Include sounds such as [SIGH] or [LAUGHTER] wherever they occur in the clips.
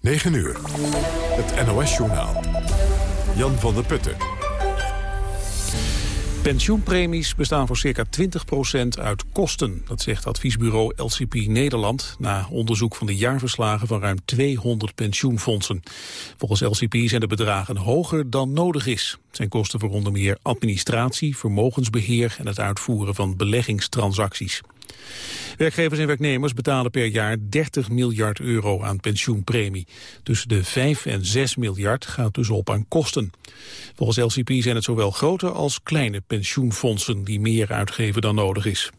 9 uur. Het NOS-journaal. Jan van der Putten. Pensioenpremies bestaan voor circa 20% uit kosten. Dat zegt adviesbureau LCP Nederland... na onderzoek van de jaarverslagen van ruim 200 pensioenfondsen. Volgens LCP zijn de bedragen hoger dan nodig is. Zijn kosten voor onder meer administratie, vermogensbeheer... en het uitvoeren van beleggingstransacties. Werkgevers en werknemers betalen per jaar 30 miljard euro aan pensioenpremie. Tussen de 5 en 6 miljard gaat dus op aan kosten. Volgens LCP zijn het zowel grote als kleine pensioenfondsen die meer uitgeven dan nodig is.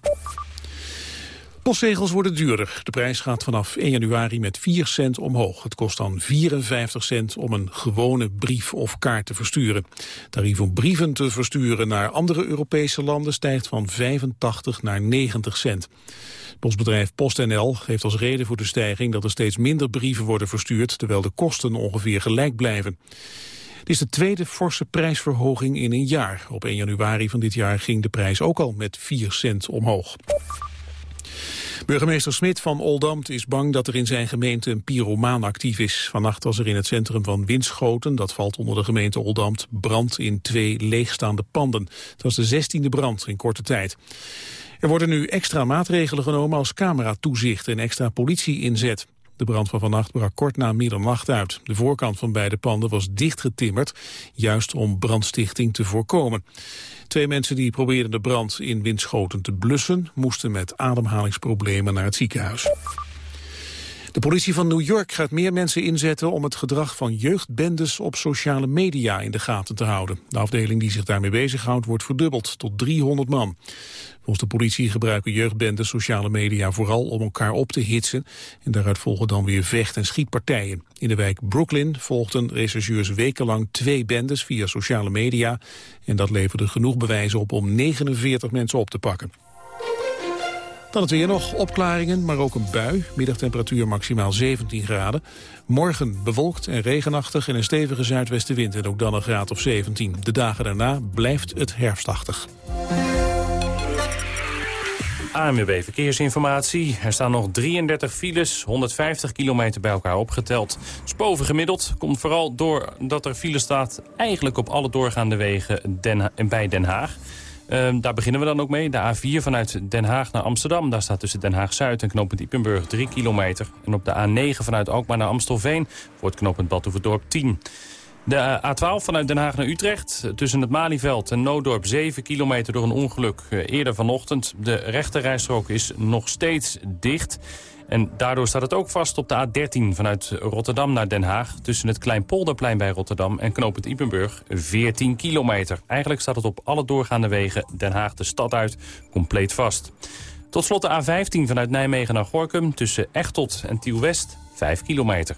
Postzegels worden duurder. De prijs gaat vanaf 1 januari met 4 cent omhoog. Het kost dan 54 cent om een gewone brief of kaart te versturen. Tarief om brieven te versturen naar andere Europese landen stijgt van 85 naar 90 cent. Postbedrijf PostNL geeft als reden voor de stijging dat er steeds minder brieven worden verstuurd, terwijl de kosten ongeveer gelijk blijven. Het is de tweede forse prijsverhoging in een jaar. Op 1 januari van dit jaar ging de prijs ook al met 4 cent omhoog. Burgemeester Smit van Oldambt is bang dat er in zijn gemeente een pyromaan actief is. Vannacht was er in het centrum van Winschoten, dat valt onder de gemeente Oldambt, brand in twee leegstaande panden. Het was de zestiende brand in korte tijd. Er worden nu extra maatregelen genomen als cameratoezicht en extra politie-inzet. De brand van vannacht brak kort na middernacht uit. De voorkant van beide panden was dichtgetimmerd, juist om brandstichting te voorkomen. Twee mensen die probeerden de brand in Winschoten te blussen... moesten met ademhalingsproblemen naar het ziekenhuis. De politie van New York gaat meer mensen inzetten om het gedrag van jeugdbendes op sociale media in de gaten te houden. De afdeling die zich daarmee bezighoudt wordt verdubbeld tot 300 man. Volgens de politie gebruiken jeugdbendes sociale media vooral om elkaar op te hitsen en daaruit volgen dan weer vecht- en schietpartijen. In de wijk Brooklyn volgden rechercheurs wekenlang twee bendes via sociale media en dat leverde genoeg bewijzen op om 49 mensen op te pakken. Dan het weer nog, opklaringen, maar ook een bui. Middagtemperatuur maximaal 17 graden. Morgen bewolkt en regenachtig en een stevige zuidwestenwind... en ook dan een graad of 17. De dagen daarna blijft het herfstachtig. ANWB Verkeersinformatie. Er staan nog 33 files, 150 kilometer bij elkaar opgeteld. Spoven gemiddeld komt vooral doordat er file staat... eigenlijk op alle doorgaande wegen Den bij Den Haag. Ehm, daar beginnen we dan ook mee. De A4 vanuit Den Haag naar Amsterdam. Daar staat tussen Den Haag-Zuid en knooppunt Diepenburg 3 kilometer. En op de A9 vanuit Alkmaar naar Amstelveen... wordt knooppunt Badhoevedorp 10 de A12 vanuit Den Haag naar Utrecht. Tussen het Malieveld en Noodorp 7 kilometer door een ongeluk eh, eerder vanochtend. De rechterrijstrook is nog steeds dicht. En daardoor staat het ook vast op de A13 vanuit Rotterdam naar Den Haag... tussen het Kleinpolderplein bij Rotterdam en knooppunt Ipenburg 14 kilometer. Eigenlijk staat het op alle doorgaande wegen Den Haag de stad uit compleet vast. Tot slot de A15 vanuit Nijmegen naar Gorkum tussen Echtelt en Tiel-West 5 kilometer.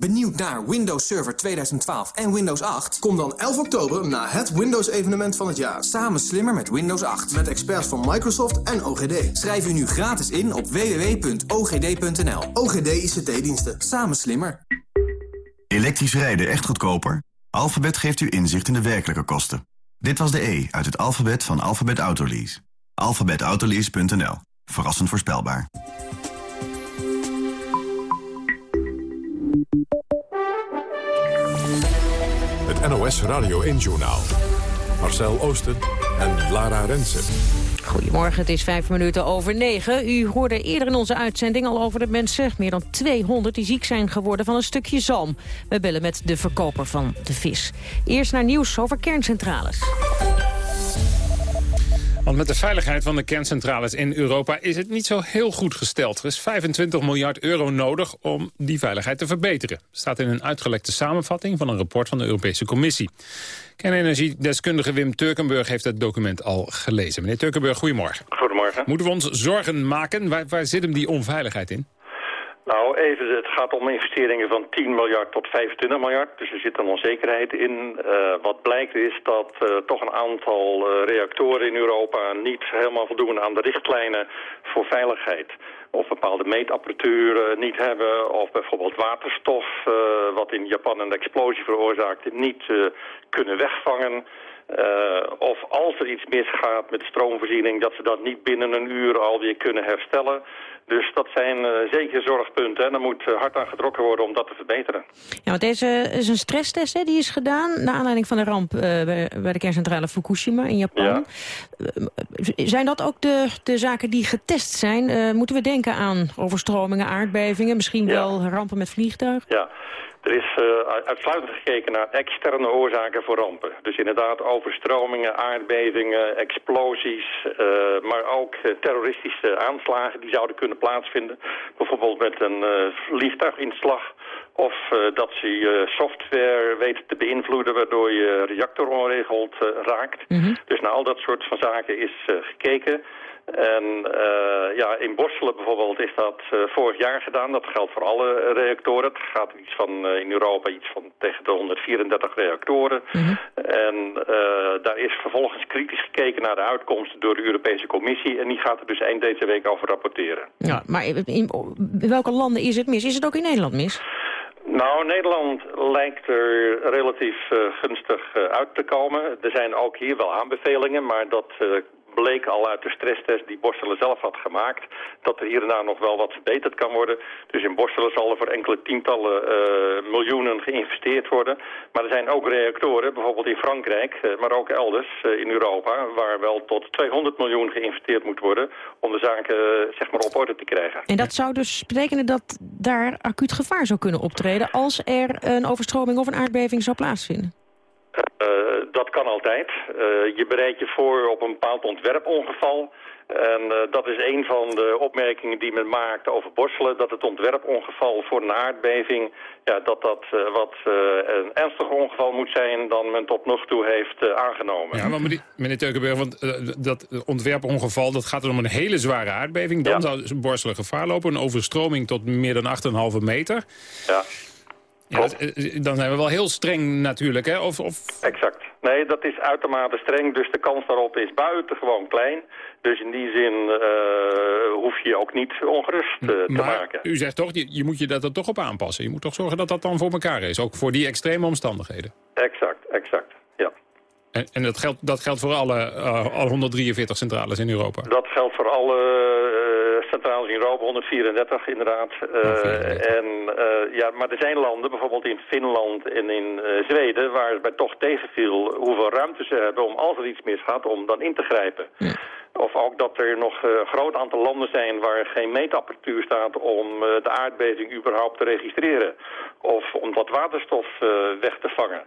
Benieuwd naar Windows Server 2012 en Windows 8? Kom dan 11 oktober naar het Windows-evenement van het jaar. Samen slimmer met Windows 8. Met experts van Microsoft en OGD. Schrijf u nu gratis in op www.ogd.nl. OGD ICT-diensten. Samen slimmer. Elektrisch rijden echt goedkoper? Alphabet geeft u inzicht in de werkelijke kosten. Dit was de E uit het alfabet van Alphabet Autolease. alphabetautolease.nl. Verrassend voorspelbaar. Het NOS Radio 1-journaal. Marcel Oosten en Lara Rensen. Goedemorgen, het is vijf minuten over negen. U hoorde eerder in onze uitzending al over de mensen, meer dan 200... die ziek zijn geworden van een stukje zalm. We bellen met de verkoper van de vis. Eerst naar nieuws over kerncentrales. Want met de veiligheid van de kerncentrales in Europa is het niet zo heel goed gesteld. Er is 25 miljard euro nodig om die veiligheid te verbeteren. staat in een uitgelekte samenvatting van een rapport van de Europese Commissie. Kernenergiedeskundige Wim Turkenburg heeft het document al gelezen. Meneer Turkenburg, goedemorgen. Goedemorgen. Moeten we ons zorgen maken? Waar, waar zit hem die onveiligheid in? Nou, even, het gaat om investeringen van 10 miljard tot 25 miljard. Dus er zit een onzekerheid in. Uh, wat blijkt is dat uh, toch een aantal uh, reactoren in Europa niet helemaal voldoen aan de richtlijnen voor veiligheid. Of bepaalde meetapparatuur niet hebben, of bijvoorbeeld waterstof, wat in Japan een explosie veroorzaakte, niet kunnen wegvangen. Of als er iets misgaat met stroomvoorziening, dat ze dat niet binnen een uur alweer kunnen herstellen. Dus dat zijn uh, zeker zorgpunten en er moet uh, hard aan getrokken worden om dat te verbeteren. Ja, want deze is een stresstest hè, die is gedaan naar aanleiding van de ramp bij, bij, de kerncentrale Fukushima in Japan. Ja. zijn dat ook de, de zaken die getest zijn? moeten we denken aan overstromingen, aardbevingen, misschien ja. wel rampen met vliegtuigen? Ja. Er is uh, uitsluitend gekeken naar externe oorzaken voor rampen. Dus inderdaad overstromingen, aardbevingen, explosies, uh, maar ook uh, terroristische aanslagen die zouden kunnen plaatsvinden. Bijvoorbeeld met een vliegtuiginslag of dat ze software weten te beïnvloeden waardoor je reactor onregeld raakt. Mm -hmm. Dus naar al dat soort van zaken is gekeken. En uh, ja, in Borselen bijvoorbeeld is dat uh, vorig jaar gedaan. Dat geldt voor alle reactoren. Het gaat iets van, uh, in Europa iets van tegen de 134 reactoren. Mm -hmm. En daar is vervolgens kritisch gekeken naar de uitkomsten door de Europese Commissie. En die gaat er dus eind deze week over rapporteren. Ja, maar in, in welke landen is het mis? Is het ook in Nederland mis? Nou, Nederland lijkt er relatief uh, gunstig uh, uit te komen. Er zijn ook hier wel aanbevelingen, maar dat uh, bleek al uit de stresstest die Borselen zelf had gemaakt... dat er hier en daar nog wel wat verbeterd kan worden. Dus in Borselen zal er voor enkele tientallen uh, miljoenen geïnvesteerd worden. Maar er zijn ook reactoren, bijvoorbeeld in Frankrijk, uh, maar ook elders uh, in Europa... waar wel tot 200 miljoen geïnvesteerd moet worden... om de zaken zeg maar op orde te krijgen. En dat zou dus betekenen dat daar acuut gevaar zou kunnen optreden... als er een overstroming of een aardbeving zou plaatsvinden? Uh, dat kan altijd. Uh, je bereidt je voor op een bepaald ontwerpongeval. En uh, dat is een van de opmerkingen die men maakt over Borselen. Dat het ontwerpongeval voor een aardbeving... Ja, dat dat wat een ernstiger ongeval moet zijn dan men tot nog toe heeft aangenomen. Ja, maar meneer Teukenberg, want dat ontwerpongeval... dat gaat om een hele zware aardbeving. Dan ja. zou Borselen gevaar lopen. Een overstroming tot meer dan 8,5 meter. Ja. Ja, dan zijn we wel heel streng natuurlijk, hè? Of, of... Exact. Nee, dat is uitermate streng, dus de kans daarop is buitengewoon klein. Dus in die zin uh, hoef je ook niet ongerust uh, te maar maken. u zegt toch, je, je moet je dat er toch op aanpassen. Je moet toch zorgen dat dat dan voor elkaar is, ook voor die extreme omstandigheden. Exact, exact, ja. En, en dat, geldt, dat geldt voor alle, uh, alle 143 centrales in Europa? Dat geldt voor alle centrales in Europa, 134 inderdaad. Uh, en, uh, ja, maar er zijn landen, bijvoorbeeld in Finland en in uh, Zweden... waar het bij toch tegenviel hoeveel ruimte ze hebben om als er iets misgaat... om dan in te grijpen. Ja. Of ook dat er nog een groot aantal landen zijn waar geen meetapparatuur staat... om de aardbeving überhaupt te registreren. Of om wat waterstof weg te vangen.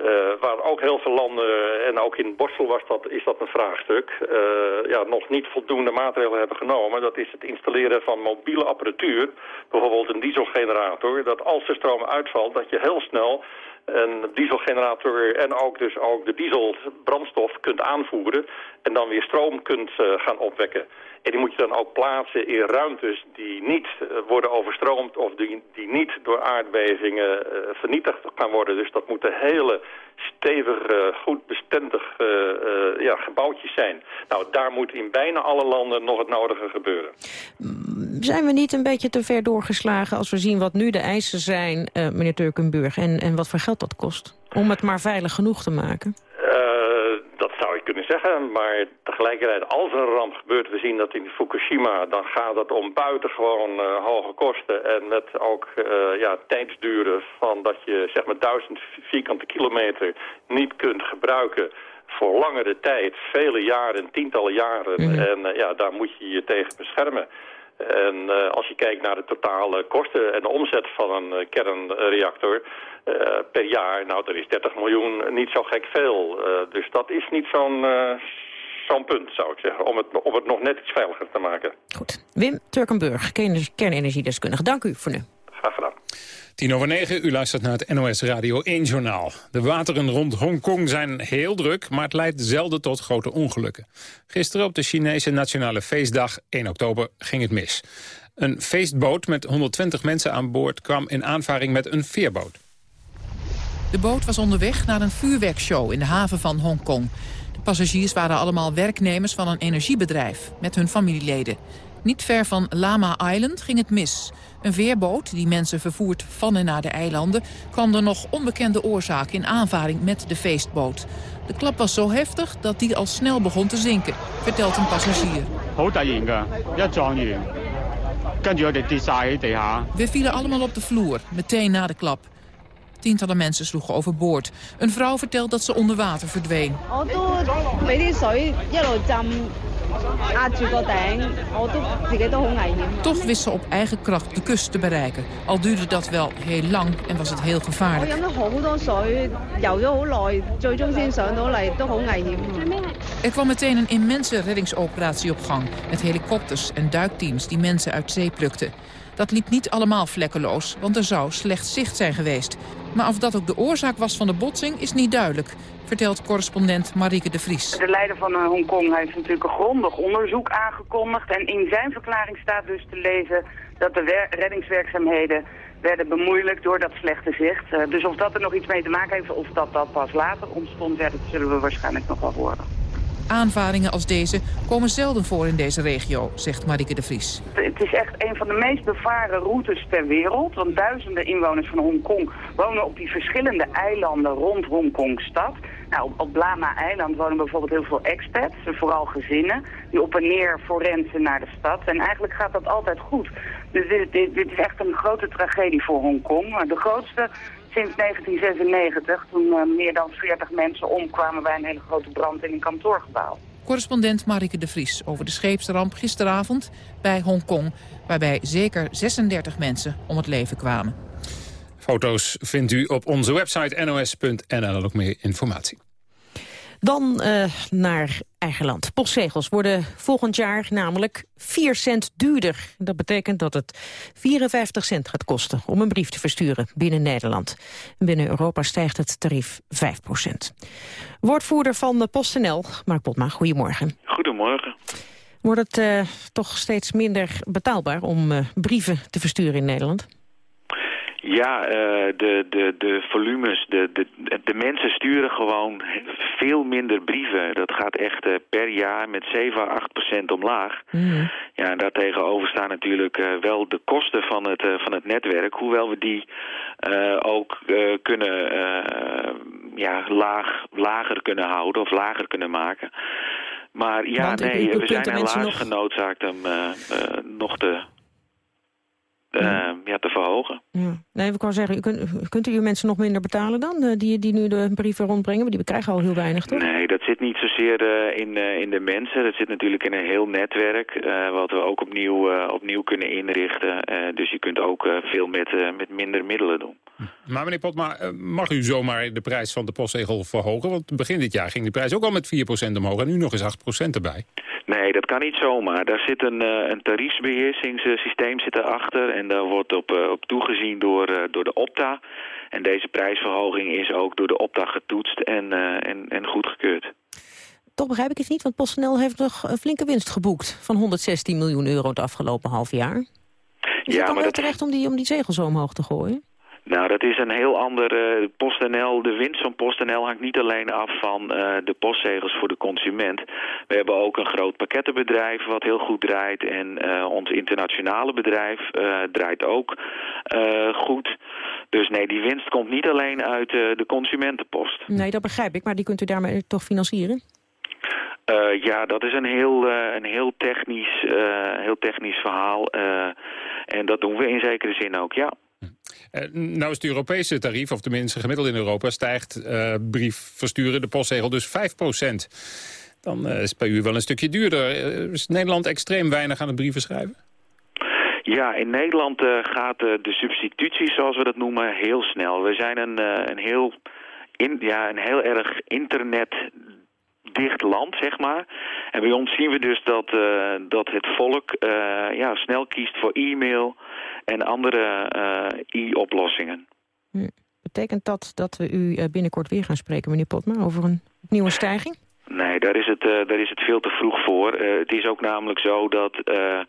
Uh, waar ook heel veel landen, en ook in Borsel was dat, is dat een vraagstuk, uh, ja, nog niet voldoende maatregelen hebben genomen. Dat is het installeren van mobiele apparatuur, bijvoorbeeld een dieselgenerator, dat als de stroom uitvalt, dat je heel snel een dieselgenerator en ook dus ook de dieselbrandstof kunt aanvoeren en dan weer stroom kunt uh, gaan opwekken. En die moet je dan ook plaatsen in ruimtes die niet uh, worden overstroomd of die, die niet door aardbevingen uh, vernietigd gaan worden. Dus dat moeten hele stevige, goed bestendig ja, gebouwtjes zijn. Nou, daar moet in bijna alle landen nog het nodige gebeuren. Zijn we niet een beetje te ver doorgeslagen als we zien wat nu de eisen zijn, meneer Turkenburg, en, en wat voor geld dat kost? Om het maar veilig genoeg te maken? Kunnen zeggen. Maar tegelijkertijd, als er een ramp gebeurt, we zien dat in Fukushima... dan gaat het om buitengewoon uh, hoge kosten. En met ook uh, ja, tijdsduren van dat je zeg maar duizend vierkante kilometer niet kunt gebruiken voor langere tijd, vele jaren, tientallen jaren. Mm -hmm. En uh, ja, daar moet je je tegen beschermen. En uh, als je kijkt naar de totale kosten en de omzet van een uh, kernreactor uh, per jaar, nou, er is 30 miljoen niet zo gek veel. dus dat is niet zo'n zo'n punt, zou ik zeggen, om het, om het nog net iets veiliger te maken. Goed. Wim Turkenburg, kernenergiedeskundige. Dank u voor nu. Graag gedaan. Tien over negen, u luistert naar het NOS Radio 1-journaal. De wateren rond Hongkong zijn heel druk, maar het leidt zelden tot grote ongelukken. Gisteren op de Chinese Nationale Feestdag, 1 oktober, ging het mis. Een feestboot met 120 mensen aan boord kwam in aanvaring met een veerboot. De boot was onderweg naar een vuurwerkshow in de haven van Hongkong. De passagiers waren allemaal werknemers van een energiebedrijf met hun familieleden. Niet ver van Lama Island ging het mis. Een veerboot die mensen vervoert van en naar de eilanden... kwam door nog onbekende oorzaak in aanvaring met de feestboot. De klap was zo heftig dat die al snel begon te zinken, vertelt een passagier. We vielen allemaal op de vloer, meteen na de klap. Tientallen mensen sloegen overboord. Een vrouw vertelt dat ze onder water verdween. Toch wist ze op eigen kracht de kust te bereiken. Al duurde dat wel heel lang en was het heel gevaarlijk. Er kwam meteen een immense reddingsoperatie op gang... met helikopters en duikteams die mensen uit zee plukten. Dat liep niet allemaal vlekkeloos, want er zou slecht zicht zijn geweest. Maar of dat ook de oorzaak was van de botsing is niet duidelijk vertelt correspondent Marieke de Vries. De leider van uh, Hongkong heeft natuurlijk een grondig onderzoek aangekondigd. En in zijn verklaring staat dus te lezen dat de reddingswerkzaamheden werden bemoeilijkt door dat slechte zicht. Uh, dus of dat er nog iets mee te maken heeft of dat dat pas later ontstond, dat zullen we waarschijnlijk nog wel horen. Aanvaringen als deze komen zelden voor in deze regio, zegt Marike de Vries. Het is echt een van de meest bevaren routes ter wereld. Want duizenden inwoners van Hongkong wonen op die verschillende eilanden rond Hongkong-stad. Nou, op Lama-eiland wonen bijvoorbeeld heel veel expats, vooral gezinnen, die op en neer forensen naar de stad. En eigenlijk gaat dat altijd goed. Dus dit, dit, dit is echt een grote tragedie voor Hongkong. De grootste sinds 1996, toen uh, meer dan 40 mensen omkwamen bij een hele grote brand in een kantoorgebouw. Correspondent Marike de Vries over de scheepsramp gisteravond bij Hongkong... waarbij zeker 36 mensen om het leven kwamen. Foto's vindt u op onze website nos.nl ook meer informatie. Dan uh, naar eigen land. Postzegels worden volgend jaar namelijk 4 cent duurder. Dat betekent dat het 54 cent gaat kosten om een brief te versturen binnen Nederland. Binnen Europa stijgt het tarief 5 procent. Woordvoerder van de PostNL, Mark Potma, goedemorgen. Goedemorgen. Wordt het uh, toch steeds minder betaalbaar om uh, brieven te versturen in Nederland? Ja, uh, de, de, de volumes, de, de, de mensen sturen gewoon veel minder brieven. Dat gaat echt uh, per jaar met 7 à 8 procent omlaag. Mm. Ja, en daartegenover staan natuurlijk uh, wel de kosten van het, van het netwerk. Hoewel we die ook kunnen, ja, laag, lager kunnen houden of lager kunnen maken. Maar ja, nee, u, u we zijn helaas nog... genoodzaakt hem nog te uh, ja, te verhogen. Ja. Nee, ik wou zeggen, u kunt, kunt u uw mensen nog minder betalen dan? Uh, die, die nu de brieven rondbrengen? Want die krijgen al heel weinig, toch? Nee, dat zit niet zozeer uh, in, in de mensen. Dat zit natuurlijk in een heel netwerk. wat we ook opnieuw, opnieuw kunnen inrichten. dus je kunt ook veel met, met minder middelen doen. Maar meneer Potma, mag u zomaar de prijs van de postzegel verhogen? Want begin dit jaar ging de prijs ook al met 4% omhoog en nu nog eens 8% erbij. Nee, dat kan niet zomaar. Daar zit een, uh, een tariefsbeheersingssysteem zit erachter en daar wordt op, uh, op toegezien door, door de Opta. En deze prijsverhoging is ook door de Opta getoetst en, en, en goedgekeurd. Toch begrijp ik het niet, want PostNL heeft nog een flinke winst geboekt... van 116 miljoen euro het afgelopen half jaar. Is ja, het dan wel dat... terecht om die, om die zegel zo omhoog te gooien? Nou, dat is een heel ander... Uh, PostNL, de winst van PostNL hangt niet alleen af van uh, de postzegels voor de consument. We hebben ook een groot pakkettenbedrijf wat heel goed draait. En uh, ons internationale bedrijf draait ook goed. Dus nee, die winst komt niet alleen uit de consumentenpost. Nee, dat begrijp ik. Maar die kunt u daarmee toch financieren? Uh, ja, dat is een heel, uh, een heel, technisch, uh, heel technisch verhaal. en dat doen we in zekere zin ook, ja. Nou is het Europese tarief, of tenminste gemiddeld in Europa... stijgt brief versturen, de postzegel, dus 5% Dan is het bij u wel een stukje duurder. is Nederland extreem weinig aan het brieven schrijven? Ja, in Nederland gaat de substitutie, zoals we dat noemen, heel snel. We zijn een, een, heel, ja, een heel erg internet dicht land, zeg maar. En bij ons zien we dus dat, uh, dat het volk uh, ja, snel kiest voor e-mail en andere uh, e-oplossingen. Betekent dat dat we u binnenkort weer gaan spreken, meneer Potma, over een nieuwe stijging? Nee, daar is het, uh, daar is het veel te vroeg voor. Uh, het is ook namelijk zo dat, uh,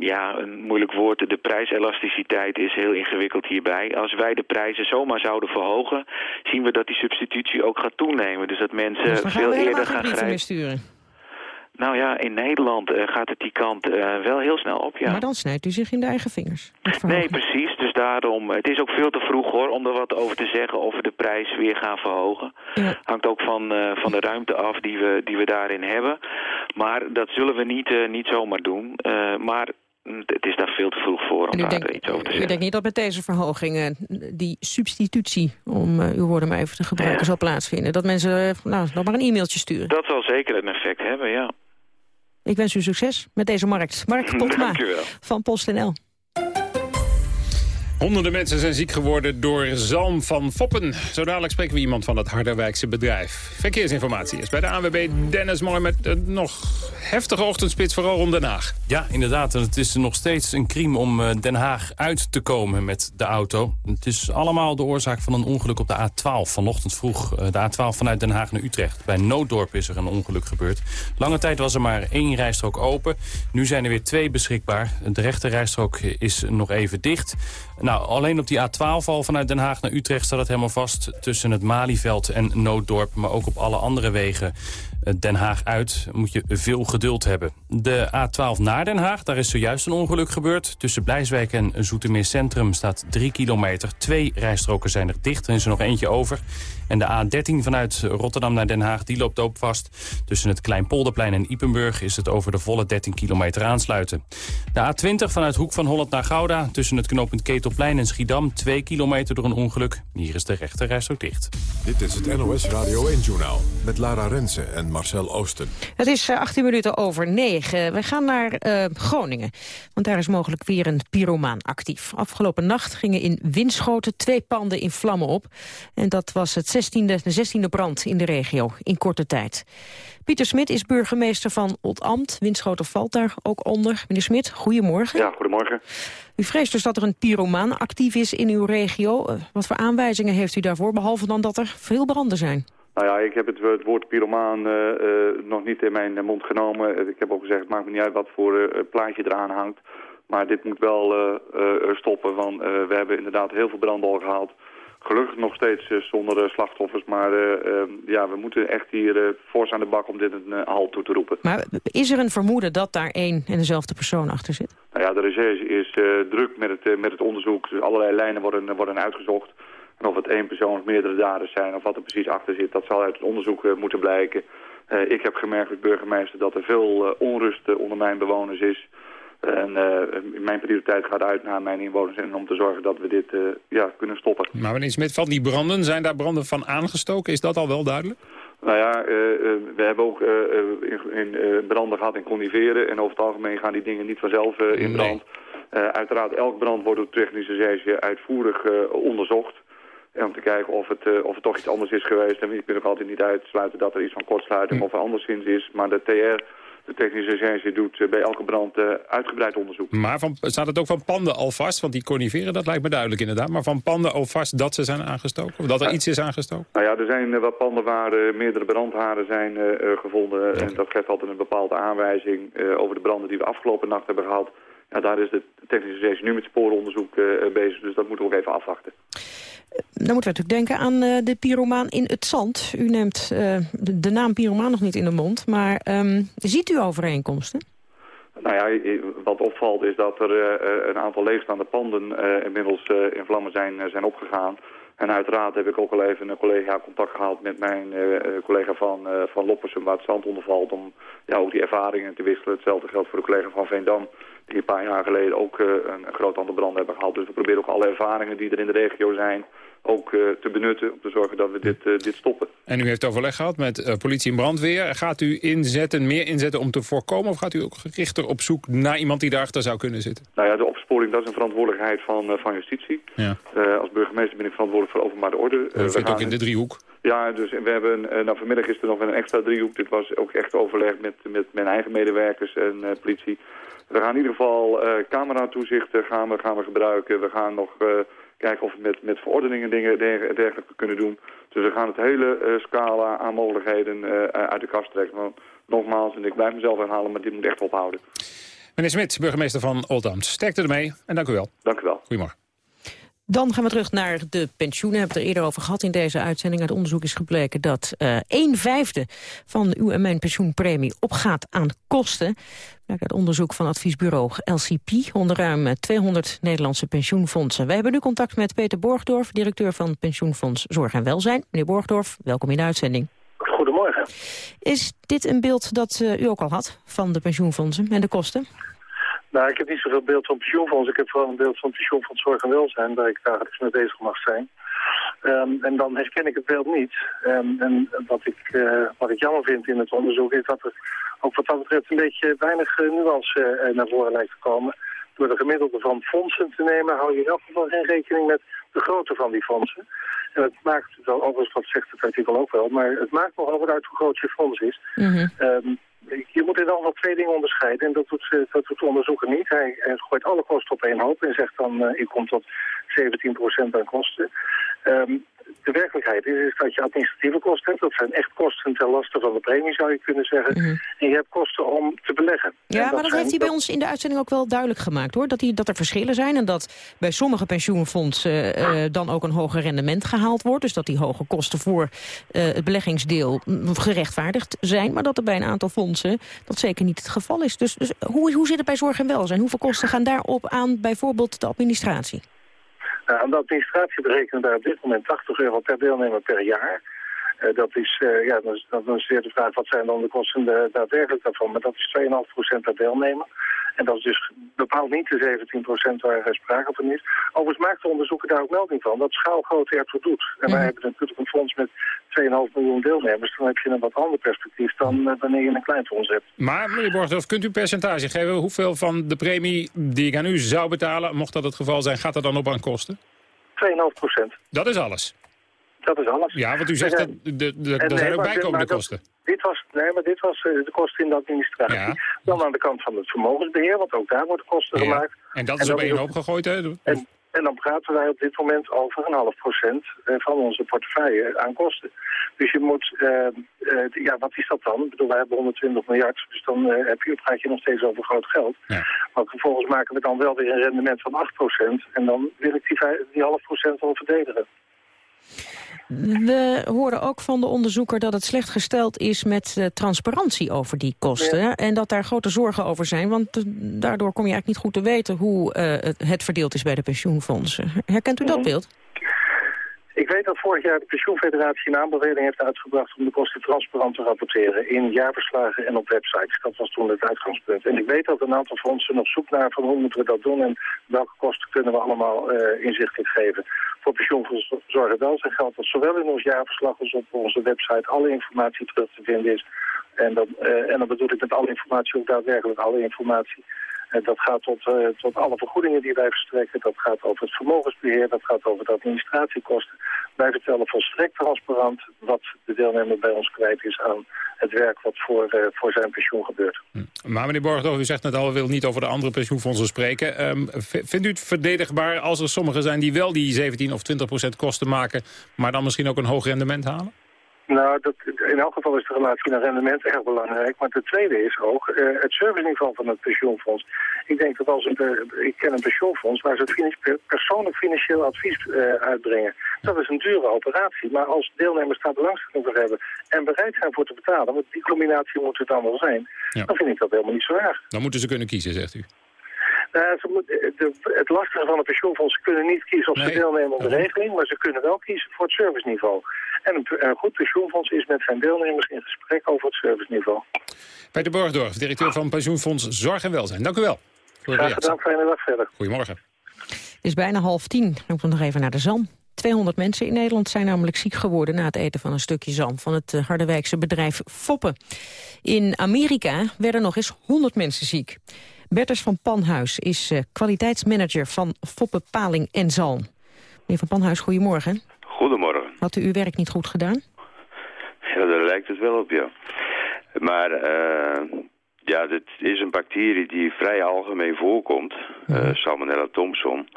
ja, een moeilijk woord, de prijselasticiteit is heel ingewikkeld hierbij. Als wij de prijzen zomaar zouden verhogen, zien we dat die substitutie ook gaat toenemen. Dus dat mensen dus veel eerder gaan grijpen. Nou ja, in Nederland uh, gaat het die kant uh, wel heel snel op, ja. Maar dan snijdt u zich in de eigen vingers. Nee, precies. Dus daarom, het is ook veel te vroeg hoor, om er wat over te zeggen of we de prijs weer gaan verhogen. Ja. Hangt ook van, uh, van de ruimte af die we, die we daarin hebben. Maar dat zullen we niet, niet zomaar doen. maar het is daar veel te vroeg voor om daar denkt, iets over te zeggen. U denkt niet dat met deze verhogingen die substitutie, om uw woorden maar even te gebruiken, ja. zal plaatsvinden? Dat mensen nou, nog maar een e-mailtje sturen? Dat zal zeker een effect hebben, ja. Ik wens u succes met deze markt. Mark [LAUGHS] Potma van PostNL. Honderden mensen zijn ziek geworden door zalm van foppen. Zo dadelijk spreken we iemand van het Harderwijkse bedrijf. Verkeersinformatie is bij de ANWB Dennis Mooi met een nog heftige ochtendspits, vooral rond Den Haag. Ja, inderdaad. En het is nog steeds een crime om eh, Den Haag uit te komen met de auto. Het is allemaal de oorzaak van een ongeluk op de A12 vanochtend vroeg. Eh, de A12 vanuit Den Haag naar Utrecht. Bij Nooddorp is er een ongeluk gebeurd. Lange tijd was er maar één rijstrook open. Nu zijn er weer twee beschikbaar. De rechte rijstrook is nog even dicht. Alleen op die A12 al vanuit Den Haag naar Utrecht staat het helemaal vast... tussen het Malieveld en Nooddorp, maar ook op alle andere wegen Den Haag uit moet je veel geduld hebben. De A12 naar Den Haag, daar is zojuist een ongeluk gebeurd. Tussen Blijswijk en Zoetermeer Centrum staat 3 kilometer. Twee rijstroken zijn er dicht, er is er nog eentje over. En de A13 vanuit Rotterdam naar Den Haag, die loopt ook vast. Tussen het Kleinpolderplein en Ipenburg is het over de volle 13 kilometer aansluiten. De A20 vanuit Hoek van Holland naar Gouda, tussen het knooppunt Ketelplein en Schiedam... 2 kilometer door een ongeluk. Hier is de rechte ook dicht. Dit is het NOS Radio 1-journaal met Lara Rensen en Marcel Oosten. Het is 18 eh, minuten over 9. We gaan naar uh, Groningen, want daar is mogelijk weer een pyromaan actief. Afgelopen nacht gingen in Winschoten twee panden in vlammen op. En dat was het 16e, de 16e brand in de regio in korte tijd. Pieter Smit is burgemeester van Oldambt. Winschoten valt daar ook onder. Meneer Smit, goedemorgen. Ja, goedemorgen. U vreest dus dat er een pyromaan actief is in uw regio. Eh, wat voor aanwijzingen heeft u daarvoor, behalve dan dat er veel branden zijn? Nou ja, ik heb het, het woord pyromaan uh, uh, nog niet in mijn mond genomen. Ik heb ook gezegd, het maakt me niet uit wat voor plaatje eraan hangt. Maar dit moet wel stoppen, want we hebben inderdaad heel veel branden al gehaald. Gelukkig nog steeds zonder slachtoffers, maar ja, we moeten echt hier fors aan de bak om dit een halt toe te roepen. Maar is er een vermoeden dat daar één en dezelfde persoon achter zit? Nou ja, de recherche is druk met het, met het onderzoek. Dus allerlei lijnen worden, worden uitgezocht. En of het één persoon of meerdere daders zijn of wat er precies achter zit, dat zal uit het onderzoek uh, moeten blijken. Uh, ik heb gemerkt als burgemeester dat er veel uh, onrust onder mijn bewoners is. En mijn prioriteit gaat uit naar mijn inwoners en om te zorgen dat we dit ja, kunnen stoppen. Maar meneer Smit, van die branden, zijn daar branden van aangestoken? Is dat al wel duidelijk? Nou ja, we hebben ook in, in branden gehad in coniveren. En over het algemeen gaan die dingen niet vanzelf in brand. Nee. uiteraard, elk brand wordt door de technische recherche uitvoerig onderzocht. En om te kijken of het, uh, of het toch iets anders is geweest. En je kunt ook altijd niet uitsluiten dat er iets van kortsluiting hm. of anderszins is. Maar de TR De technische recherche doet bij elke brand uitgebreid onderzoek. Maar van, staat het ook van panden al vast? Want die coniferen, dat lijkt me duidelijk inderdaad. Maar van panden al vast dat ze zijn aangestoken? Of dat er iets is aangestoken? Nou ja, er zijn wat panden waar meerdere brandharen zijn gevonden. En dat geeft altijd een bepaalde aanwijzing over de branden die we afgelopen nacht hebben gehad. Ja, daar is de technische recherche nu met sporenonderzoek bezig. Dus dat moeten we ook even afwachten. Dan moeten we natuurlijk denken aan uh, de pyromaan in het zand. U neemt uh, de, naam pyromaan nog niet in de mond, maar um, ziet u overeenkomsten? Nou ja, wat opvalt is dat er uh, een aantal leegstaande panden inmiddels in vlammen zijn, zijn opgegaan. En uiteraard heb ik ook al even een collega contact gehad met mijn collega van, van Loppersum waar het zand onder valt. Om ja, ook die ervaringen te wisselen. Hetzelfde geldt voor de collega van Veendam die een paar jaar geleden ook een, een groot aantal branden hebben gehad. Dus we proberen ook alle ervaringen die er in de regio zijn ook uh, te benutten om te zorgen dat we dit, uh, dit stoppen. En u heeft overleg gehad met uh, politie en brandweer. Gaat u inzetten, meer inzetten om te voorkomen... of gaat u ook gerichter op zoek naar iemand die daarachter zou kunnen zitten? Nou ja, de opsporing dat is een verantwoordelijkheid van, van justitie. Ja. als burgemeester ben ik verantwoordelijk voor openbare orde. U zit ook in de driehoek? Ja, dus we hebben, nou vanmiddag is er nog een extra driehoek. Dit was ook echt overleg met, met mijn eigen medewerkers en politie. We gaan in ieder geval camera-toezichten gaan we, gaan we gebruiken. We gaan nog kijken of we met, met verordeningen dingen dergelijke kunnen doen. Dus we gaan het hele uh, scala aan mogelijkheden uh, uit de kast trekken. Want nogmaals, en ik blijf mezelf herhalen, maar dit moet echt ophouden. Meneer Smit, burgemeester van Oldambt. Sterkte ermee en dank u wel. Dank u wel. Goedemorgen. Dan gaan we terug naar de pensioenen. We hebben het er eerder over gehad in deze uitzending. Uit onderzoek is gebleken dat uh, een vijfde van uw en mijn pensioenpremie opgaat aan kosten. Blijkt uit onderzoek van adviesbureau LCP onder ruim 200 Nederlandse pensioenfondsen. Wij hebben nu contact met Peter Borgdorf, directeur van Pensioenfonds Zorg en Welzijn. Meneer Borgdorf, welkom in de uitzending. Goedemorgen. Is dit een beeld dat uh, u ook al had van de pensioenfondsen en de kosten? Nou, ik heb niet zoveel beeld van pensioenfonds. Ik heb vooral een beeld van pensioenfonds Zorg en Welzijn, waar ik dagelijks mee bezig mag zijn. Um, en dan herken ik het beeld niet. Um, en wat ik, uh, wat ik jammer vind in het onderzoek is dat er ook wat dat betreft een beetje weinig uh, nuance uh, naar voren lijkt te komen. Door de gemiddelde van fondsen te nemen hou je in elk geval geen rekening met de grootte van die fondsen. En het maakt, wel, overigens wat zegt het artikel ook wel, maar het maakt nogal uit hoe groot je fonds is. Mm -hmm. um, je moet in ieder geval twee dingen onderscheiden. En dat doet, dat doet de onderzoeker niet. Hij, gooit alle kosten op één hoop en zegt dan... Uh, je komt tot 17% aan kosten. Um, de werkelijkheid is, is, dat je administratieve kosten hebt. Dat zijn echt kosten ten laste van de premie, zou je kunnen zeggen. Mhm. En je hebt kosten om te beleggen. Ja, maar dat heeft hij bij ons in de uitzending ook wel duidelijk gemaakt, hoor. Dat, hij, dat er verschillen zijn en dat bij sommige pensioenfondsen uh, dan ook een hoger rendement gehaald wordt. Dus dat die hoge kosten voor uh, het beleggingsdeel gerechtvaardigd zijn. Maar dat er bij een aantal fondsen dat zeker niet het geval is. Dus, dus hoe, hoe zit het bij zorg en welzijn? Hoeveel kosten gaan daarop aan bijvoorbeeld de administratie? Nou, aan de administratie berekenen wij op dit moment 80 euro per deelnemer per jaar. Uh, dat is, uh, ja, dan is, is weer de vraag, wat zijn dan de kosten daadwerkelijk daarvan? Maar dat is 2,5% per deelnemer. En dat is dus bepaald niet de 17% waar er sprake van is. Overigens maakt de onderzoeker daar ook melding van dat schaalgrootte ertoe doet. En wij mhm. hebben natuurlijk een fonds met 2,5 miljoen deelnemers. Dan heb je een wat ander perspectief dan uh, wanneer je een klein fonds hebt. Maar meneer Borgdorf, kunt u een percentage geven? Hoeveel van de premie die ik aan u zou betalen, mocht dat het geval zijn, gaat er dan op aan kosten? 2,5%. Dat is alles? Dat is alles. Ja, want u zegt dat er zijn ook bijkomende kosten. Dit was, nee, maar dit was uh, de kosten in de administratie. Ja. Dan aan de kant van het vermogensbeheer, want ook daar worden kosten ja. gemaakt. En dat is en op één hoop gegooid, hè? En, en dan praten wij op dit moment over een half procent eh, van onze portefeuille aan kosten. Dus je moet, uh, uh, ja, wat is dat dan? Ik bedoel, wij hebben 120 miljard, dus dan uh, heb je, praat je nog steeds over groot geld. Ja. Maar vervolgens maken we dan wel weer een rendement van 8 procent. En dan wil ik die, die half procent wel verdedigen. We horen ook van de onderzoeker dat het slecht gesteld is met uh, transparantie over die kosten. Ja. En dat daar grote zorgen over zijn. Want uh, daardoor kom je eigenlijk niet goed te weten hoe uh, het, het, verdeeld is bij de pensioenfondsen. Herkent u dat beeld? Ik weet dat vorig jaar de Pensioenfederatie een aanbeveling heeft uitgebracht om de kosten transparant te rapporteren in jaarverslagen en op websites. Dat was toen het uitgangspunt. En ik weet dat een aantal fondsen op zoek naar van hoe moeten we dat doen en welke kosten kunnen we allemaal uh, inzichtelijk geven. Voor pensioenfonds Zorg en Welzijn geldt dat zowel in ons jaarverslag als op onze website alle informatie terug te vinden is. En dan, uh, en dan bedoel ik met alle informatie ook daadwerkelijk alle informatie. Uh, dat gaat tot, uh, tot alle vergoedingen die wij verstrekken. Dat gaat over het vermogensbeheer. Dat gaat over de administratiekosten. Wij vertellen volstrekt transparant wat de deelnemer bij ons kwijt is aan het werk wat voor, uh, voor zijn pensioen gebeurt. Hm. Maar meneer Borgdorf, u zegt net al, we willen niet over de andere pensioenfondsen spreken. Um, vindt u het verdedigbaar als er sommigen zijn die wel die 17 of 20 procent kosten maken... maar dan misschien ook een hoog rendement halen? Nou, dat, in elk geval is de relatie naar rendement erg belangrijk. Maar ten tweede is ook uh, het serviceniveau van het pensioenfonds. Ik denk dat als een, uh, ik ken een pensioenfonds waar ze het persoonlijk financieel advies uh, uitbrengen. Dat is een dure operatie. Maar als deelnemers daar belangstelling voor hebben en bereid zijn voor te betalen, want die combinatie moet het dan wel zijn, ja. dan vind ik dat helemaal niet zo erg. Dan moeten ze kunnen kiezen, zegt u. Ze moet, de, het lastige van een pensioenfonds, ze kunnen niet kiezen of nee. ze deelnemen aan de regeling, maar ze kunnen wel kiezen voor het serviceniveau. En een, een, goed pensioenfonds is met zijn deelnemers in gesprek over het serviceniveau. Peter Borgdorf, directeur van pensioenfonds Zorg en Welzijn. Dank u wel. Graag gedaan, fijne dag verder. Goedemorgen. Het is bijna half tien. Dan moeten we nog even naar de zalm. 200 mensen in Nederland zijn namelijk ziek geworden... na het eten van een stukje zalm van het uh, Harderwijkse bedrijf Foppen. In Amerika werden nog eens 100 mensen ziek. Berters van Panhuis is uh, kwaliteitsmanager van Foppen Paling en Zalm. Meneer van Panhuis, goedemorgen. Goedemorgen. Had u uw werk niet goed gedaan? Ja, daar lijkt het wel op, ja. Maar uh, ja, dit is een bacterie die vrij algemeen voorkomt, -hmm. uh, Salmonella Thompson.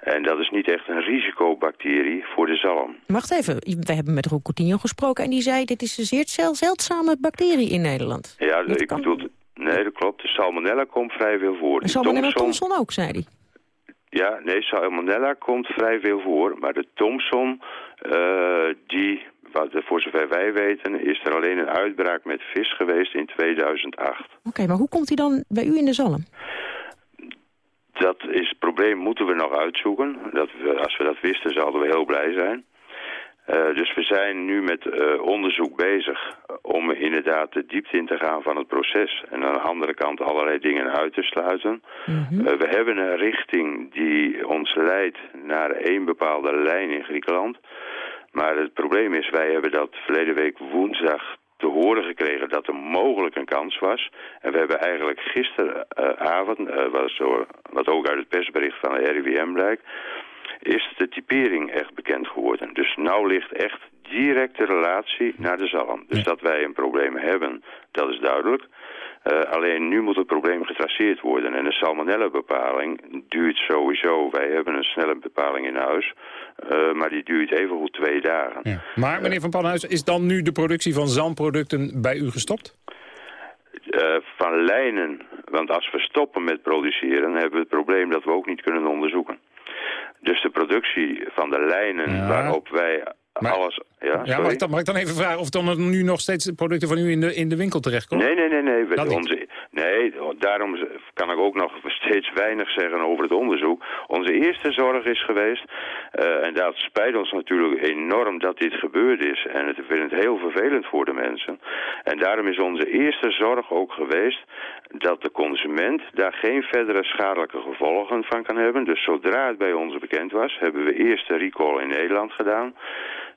En dat is niet echt een risicobacterie voor de zalm. Wacht even, we hebben met Roel Coutinho gesproken en die zei... dit is een zeer zeldzame bacterie in Nederland. Ja, ik kan... bedoel... Nee, dat klopt. De salmonella komt vrij veel voor. En salmonella. Thompson ook, zei hij. Ja, nee, salmonella komt vrij veel voor. Maar de Thompson, uh, die, wat, voor zover wij weten, is er alleen een uitbraak met vis geweest in 2008. Oké, okay, maar hoe komt hij dan bij u in de zalm? Dat is het probleem, moeten we nog uitzoeken. Dat we, als we dat wisten, zouden we heel blij zijn. Uh, dus we zijn nu met uh, onderzoek bezig om inderdaad de diepte in te gaan van het proces. En aan de andere kant allerlei dingen uit te sluiten. Mm -hmm. uh, we hebben een richting die ons leidt naar één bepaalde lijn in Griekenland. Maar het probleem is, wij hebben dat verleden week woensdag te horen gekregen dat er mogelijk een kans was. En we hebben eigenlijk gisteravond, was wat ook uit het persbericht van de RIVM blijkt is de typering echt bekend geworden. Dus nou ligt echt directe relatie naar de zalm. Dus dat wij een probleem hebben, dat is duidelijk. Uh, alleen nu moet het probleem getraceerd worden. En een salmonella-bepaling duurt sowieso... Wij hebben een snelle bepaling in huis. Uh, maar die duurt even goed twee dagen. Ja. Maar meneer Van Panhuis, is dan nu de productie van zalmproducten bij u gestopt? Uh, van lijnen. Want als we stoppen met produceren... hebben we het probleem dat we ook niet kunnen onderzoeken. Dus de productie van de lijnen ja. waarop wij maar, alles... Ja, ja mag, ik dan, mag ik dan even vragen of dan nu nog steeds producten van u in de, in de winkel terechtkomen? Nee, nee, nee. nee. We, onze, nee, daarom kan ik ook nog [LAUGHS] steeds weinig zeggen over het onderzoek. Onze eerste zorg is geweest, uh, en dat spijt ons natuurlijk enorm dat dit gebeurd is. En het vindt het heel vervelend voor de mensen. En daarom is onze eerste zorg ook geweest dat de consument daar geen verdere schadelijke gevolgen van kan hebben. Dus zodra het bij ons bekend was, hebben we eerst de recall in Nederland gedaan.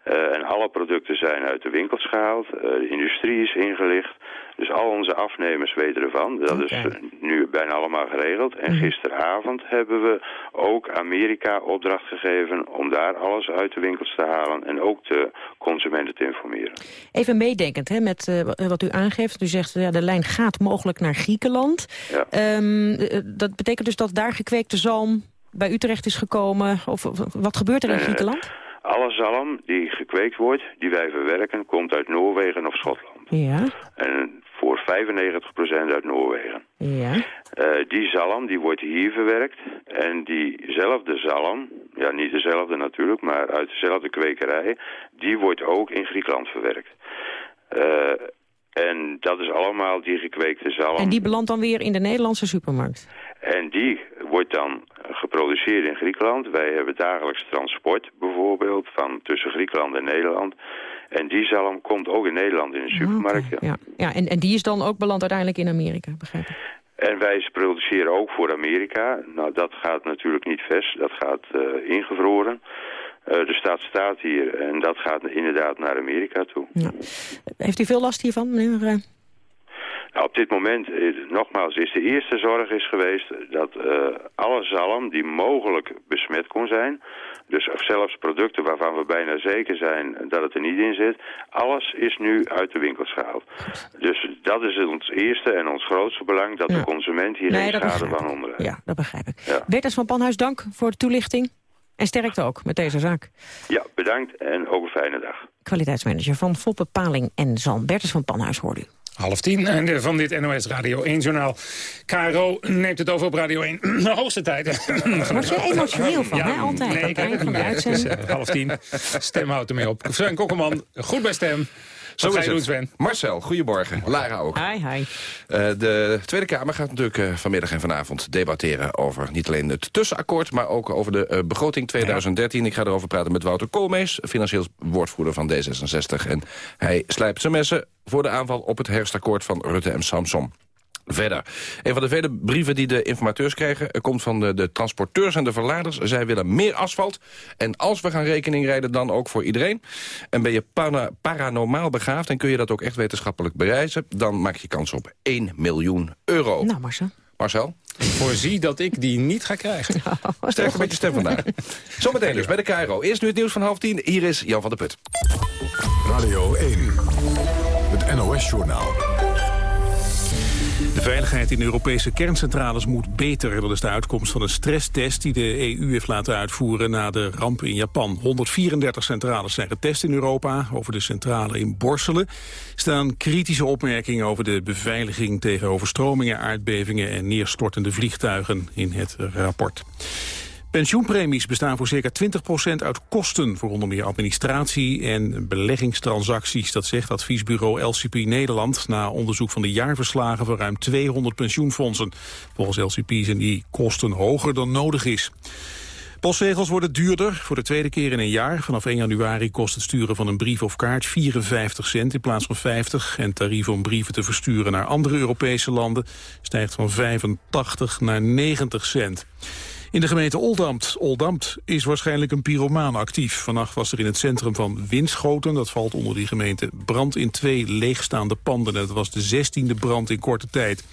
Uh, en alle producten zijn uit de winkels gehaald. Uh, de industrie is ingelicht. Dus al onze afnemers weten ervan. Dat okay. is nu bijna allemaal geregeld. En gisteravond hebben we ook Amerika opdracht gegeven... om daar alles uit de winkels te halen en ook de consumenten te informeren. Even meedenkend hè, met uh, wat u aangeeft. U zegt ja, de lijn gaat mogelijk naar Griekenland. Ja. Um, dat betekent dus dat daar gekweekte zalm bij u terecht is gekomen? Of, of wat gebeurt er in Griekenland? Alle zalm die gekweekt wordt, die wij verwerken, komt uit Noorwegen of Schotland. Ja. En voor 95% uit Noorwegen. Ja. Uh, die zalm die wordt hier verwerkt. En diezelfde zalm, ja niet dezelfde natuurlijk, maar uit dezelfde kwekerij... die wordt ook in Griekenland verwerkt. Uh, en dat is allemaal die gekweekte zalm. En die belandt dan weer in de Nederlandse supermarkt? En die wordt dan geproduceerd in Griekenland. Wij hebben dagelijks transport bijvoorbeeld van tussen Griekenland en Nederland. En die zalm komt ook in Nederland in de supermarkt. Okay, ja, ja en, en die is dan ook beland uiteindelijk in Amerika, begrijp ik? En wij produceren ook voor Amerika. Nou, dat gaat natuurlijk niet vers, dat gaat uh, ingevroren. Uh, de staat staat hier en dat gaat inderdaad naar Amerika toe. Ja. Heeft u veel last hiervan, meneer? Nou, op dit moment, eh, nogmaals, is de eerste zorg is geweest dat uh, alle zalm die mogelijk besmet kon zijn, dus zelfs producten waarvan we bijna zeker zijn dat het er niet in zit, alles is nu uit de winkels gehaald. Dus dat is ons eerste en ons grootste belang, dat de consument hier nee, geen schade van onder Ja, dat begrijp ik. Ja. Bertus van Panhuis, dank voor de toelichting. En sterkte ook met deze zaak. Ja, bedankt en ook een fijne dag. Kwaliteitsmanager van Foppe Paling en Zalm. Bertus van Panhuis hoorde u. Half tien van dit NOS Radio 1-journaal. KRO neemt het over op Radio 1. [CLEARS THROAT] De hoogste tijd. Word je [LAUGHS] emotioneel van, hè? Altijd. Nee, het uitzending. [LAUGHS] half tien. Stem houdt ermee op. Sven Kokkelman, goed bij Stem. Zo is het. Sven? Marcel, goedemorgen. Lara ook. Hi, hi. Uh, de Tweede Kamer gaat natuurlijk uh, vanmiddag en vanavond debatteren over niet alleen het tussenakkoord, maar ook over de uh, begroting 2013. Ja. Ik ga erover praten met Wouter Koolmees, financieel woordvoerder van D66. En hij slijpt zijn messen voor de aanval op het herfstakkoord van Rutte en Samson. Verder. Een van de vele brieven die de informateurs kregen... komt van de, de, transporteurs en de verladers. Zij willen meer asfalt. En als we gaan rekening rijden, dan ook voor iedereen. En ben je para, paranormaal begaafd... en kun je dat ook echt wetenschappelijk bereizen... dan maak je kans op 1 miljoen euro. Nou, Marcel. Marcel? Voorzie dat ik die niet ga krijgen. [LAUGHS] Sterk een beetje stem vandaag. Zometeen dus bij de Cairo. Eerst nu het nieuws van half tien. Hier is Jan van der Put. Radio 1. Het NOS-journaal. De veiligheid in Europese kerncentrales moet beter. Dat is de uitkomst van een stresstest die de EU heeft laten uitvoeren na de ramp in Japan. 134 centrales zijn getest in Europa. Over de centrale in Borselen staan kritische opmerkingen over de beveiliging tegen overstromingen, aardbevingen en neerstortende vliegtuigen in het rapport. Pensioenpremies bestaan voor circa 20% uit kosten... voor onder meer administratie en beleggingstransacties. Dat zegt adviesbureau LCP Nederland... na onderzoek van de jaarverslagen van ruim 200 pensioenfondsen. Volgens LCP zijn die kosten hoger dan nodig is. Postzegels worden duurder voor de tweede keer in een jaar. Vanaf 1 januari kost het sturen van een brief of kaart 54 cent in plaats van 50. En tarief om brieven te versturen naar andere Europese landen stijgt van 85 naar 90 cent. In de gemeente Oldambt, Oldambt is waarschijnlijk een pyromaan actief. Vannacht was er in het centrum van Winschoten, dat valt onder die gemeente, brand in twee leegstaande panden. Het was de zestiende brand in korte tijd.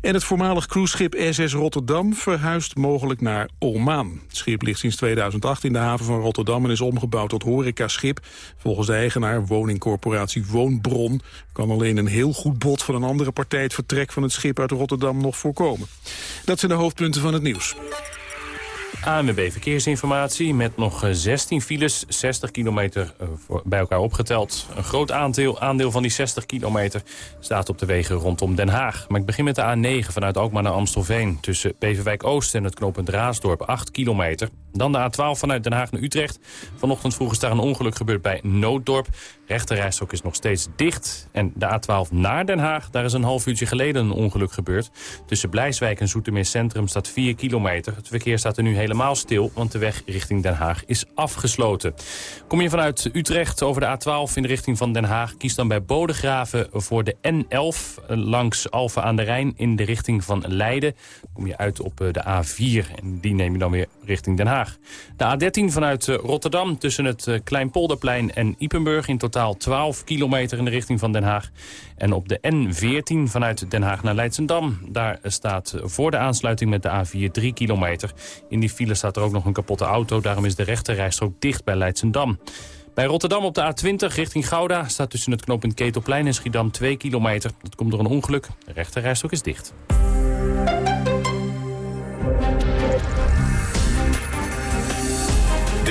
En het voormalig cruiseschip SS Rotterdam verhuist mogelijk naar Oman. Het schip ligt sinds 2008 in de haven van Rotterdam en is omgebouwd tot horecaschip. Volgens de eigenaar, woningcorporatie Woonbron, kan alleen een heel goed bod van een andere partij het vertrek van het schip uit Rotterdam nog voorkomen. Dat zijn de hoofdpunten van het nieuws. ANWB Verkeersinformatie met nog 16 eh, files, 60 kilometer eh, bij elkaar opgeteld. Een groot aandeel, aandeel van die 60 kilometer staat op de wegen rondom Den Haag. Maar ik begin met de A9 vanuit Alkmaar naar Amstelveen... tussen Beverwijk Oost en het knooppunt Raasdorp, 8 kilometer. Dan de A12 vanuit Den Haag naar Utrecht. Vanochtend vroeg is daar een ongeluk gebeurd bij Nooddorp. Rechterrijstok is nog steeds dicht. En de A12 naar Den Haag, daar is een half uurtje geleden een ongeluk gebeurd. Tussen Blijswijk en Zoetermeer Centrum staat 4 kilometer. Het verkeer staat er nu helemaal stil, want de weg richting Den Haag is afgesloten. Kom je vanuit Utrecht over de A12 in de richting van Den Haag... kies dan bij Bodegraven voor de N11 langs Alphen aan de Rijn... in de richting van Leiden. kom je uit op eh, de A4 en die neem je dan weer richting Den Haag. De A13 vanuit eh, Rotterdam tussen het eh, Kleinpolderplein en Ipenburg... in totaal 12 kilometer in de richting van Den Haag. En op de N14 vanuit Den Haag naar Leidsendam... daar staat voor de aansluiting met de A4 3 kilometer. In die file staat er ook nog een kapotte auto. Daarom is de rechterrijstrook dicht bij Leidsendam. Bij Rotterdam op de A20 richting Gouda staat tussen het knooppunt Ketelplein en Schiedam 2 kilometer. Dat komt door een ongeluk. De rechterrijstrook is dicht.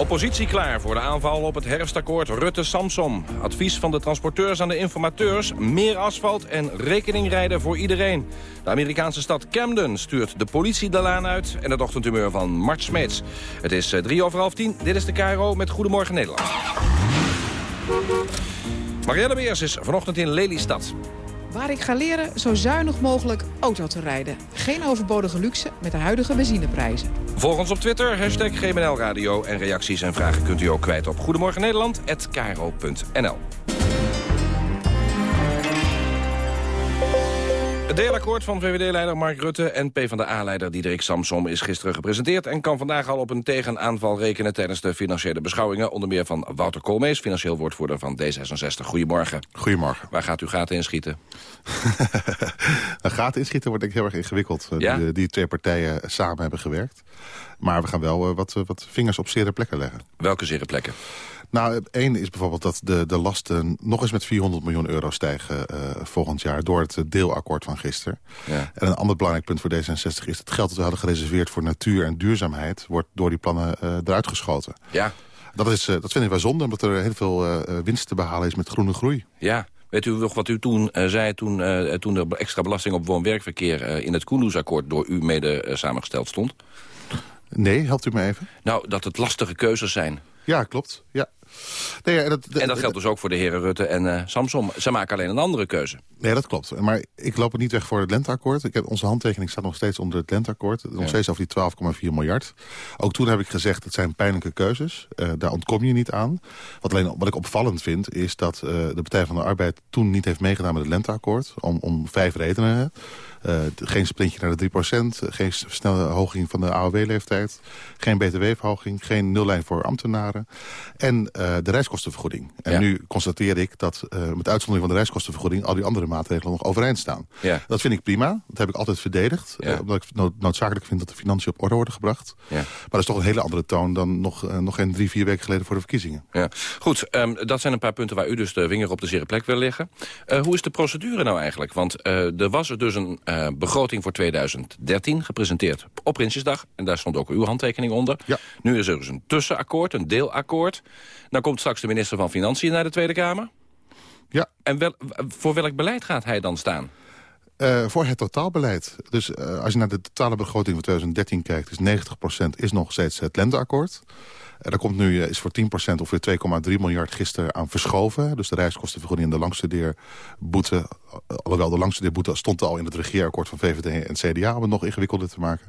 Oppositie klaar voor de aanval op het herfstakkoord Rutte-Samsom. Advies van de transporteurs aan de informateurs. Meer asfalt en rekening rijden voor iedereen. De Amerikaanse stad Camden stuurt de politie de laan uit... en het ochtendhumeur van Mart Smeets. Het is eh, drie over half tien. Dit is de KRO met Goedemorgen Nederland. Marielle Beers is vanochtend in Lelystad. Waar ik ga leren zo zuinig mogelijk auto te rijden. Geen overbodige luxe met de huidige benzineprijzen. Volg ons op Twitter, hashtag GMNL Radio. En reacties en vragen kunt u ook kwijt op Goedemorgen Nederland, deelakkoord van VVD-leider Mark Rutte en PvdA-leider Diederik Samsom is gisteren gepresenteerd... en kan vandaag al op een tegenaanval rekenen tijdens de financiële beschouwingen... onder meer van Wouter Koolmees, financieel woordvoerder van D66. Goedemorgen. Goedemorgen. Waar gaat u gaten inschieten? [LAUGHS] gaten inschieten wordt denk ik heel erg ingewikkeld. eh, Ja? Die, die twee partijen samen hebben gewerkt. Maar we gaan wel eh, wat, eh, wat vingers op zere plekken leggen. Welke zere plekken? Nou, één is bijvoorbeeld dat de, de lasten nog eens met 400 miljoen euro stijgen eh, volgend jaar... door het eh, deelakkoord van gisteren. Ja. En een ander belangrijk punt voor D66 is... dat het geld dat we hadden gereserveerd voor natuur en duurzaamheid... wordt door die plannen eh, eruit geschoten. Ja. Dat, is, dat vind ik wel zonde, omdat er heel veel winst te behalen is met groene groei. Ja. Weet u nog wat u toen zei toen, toen de extra belasting op woon-werkverkeer... in het Koendersakkoord door u mede samengesteld stond? Nee, helpt u me even? Nou, dat het lastige keuzes zijn. Ja, klopt. Ja. Nee, dat, En dat geldt dus ook voor de heren Rutte en eh, Samsom. Ze maken alleen een andere keuze. Nee, dat klopt. Maar ik loop het niet weg voor het lenteakkoord. Ik heb, onze handtekening staat nog steeds onder het lenteakkoord. Nog Ja. steeds over die 12,4 miljard. Ook toen heb ik gezegd, het zijn pijnlijke keuzes. Eh, daar ontkom je niet aan. Wat, alleen, wat ik opvallend vind, is dat eh, de Partij van de Arbeid... toen niet heeft meegedaan met het lenteakkoord. Om, om vijf redenen. Eh, geen splintje naar de 3% Geen snelle hoging van de AOW-leeftijd. Geen btw-verhoging. Geen nullijn voor ambtenaren. En eh, de reiskostenvergoeding. En Ja. nu constateer ik dat eh, met uitzondering van de reiskostenvergoeding... al die andere maatregelen nog overeind staan. Ja. Dat vind ik prima. Dat heb ik altijd verdedigd. Ja. omdat ik het nood- noodzakelijk vind dat de financiën op orde worden gebracht. Maar dat is toch een hele andere toon dan nog, nog geen drie, vier weken geleden voor de verkiezingen. Ja. Goed, ehm, dat zijn een paar punten waar u dus de vinger op de zere plek wil leggen. Hoe is de procedure nou eigenlijk? Want er was er dus een eh, begroting voor 2013 gepresenteerd op Prinsjesdag. En daar stond ook uw handtekening onder. Ja. Nu is er dus een tussenakkoord, een deelakkoord. Dan komt straks de minister van Financiën naar de Tweede Kamer. Ja. En wel, voor welk beleid gaat hij dan staan? Eh, voor het totaalbeleid. Dus eh, als je naar de totale begroting van 2013 kijkt... is 90% is nog steeds het lenteakkoord. En daar komt nu, is voor 10% ongeveer 2,3 miljard gisteren aan verschoven. Dus de reiskostenvergoeding en de langstudeerboete... eh, alhoewel de langstudeerboete stond al in het regeerakkoord van VVD en CDA... om het nog ingewikkelder te maken.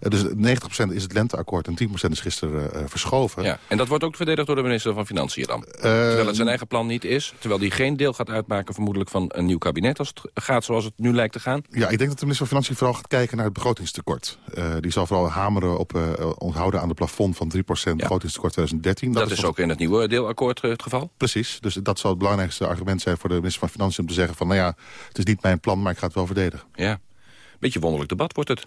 Eh, dus 90% is het lenteakkoord en 10% is gisteren eh, verschoven. Ja. En dat wordt ook verdedigd door de minister van Financiën dan? terwijl het zijn eigen plan niet is. Terwijl die geen deel gaat uitmaken vermoedelijk van een nieuw kabinet... als het gaat zoals het nu lijkt te gaan. Ja, ik denk dat de minister van Financiën vooral gaat kijken naar het begrotingstekort. Eh, die zal vooral hameren op eh, onthouden aan de plafond van 3% begrotingstekort 2013. Dat, is ook in het nieuwe deelakkoord eh, het geval? Precies, dus dat zal het belangrijkste argument zijn voor de minister van Financiën... om te zeggen van, nou ja, het is niet mijn plan, maar ik ga het wel verdedigen. Ja, beetje wonderlijk debat wordt het.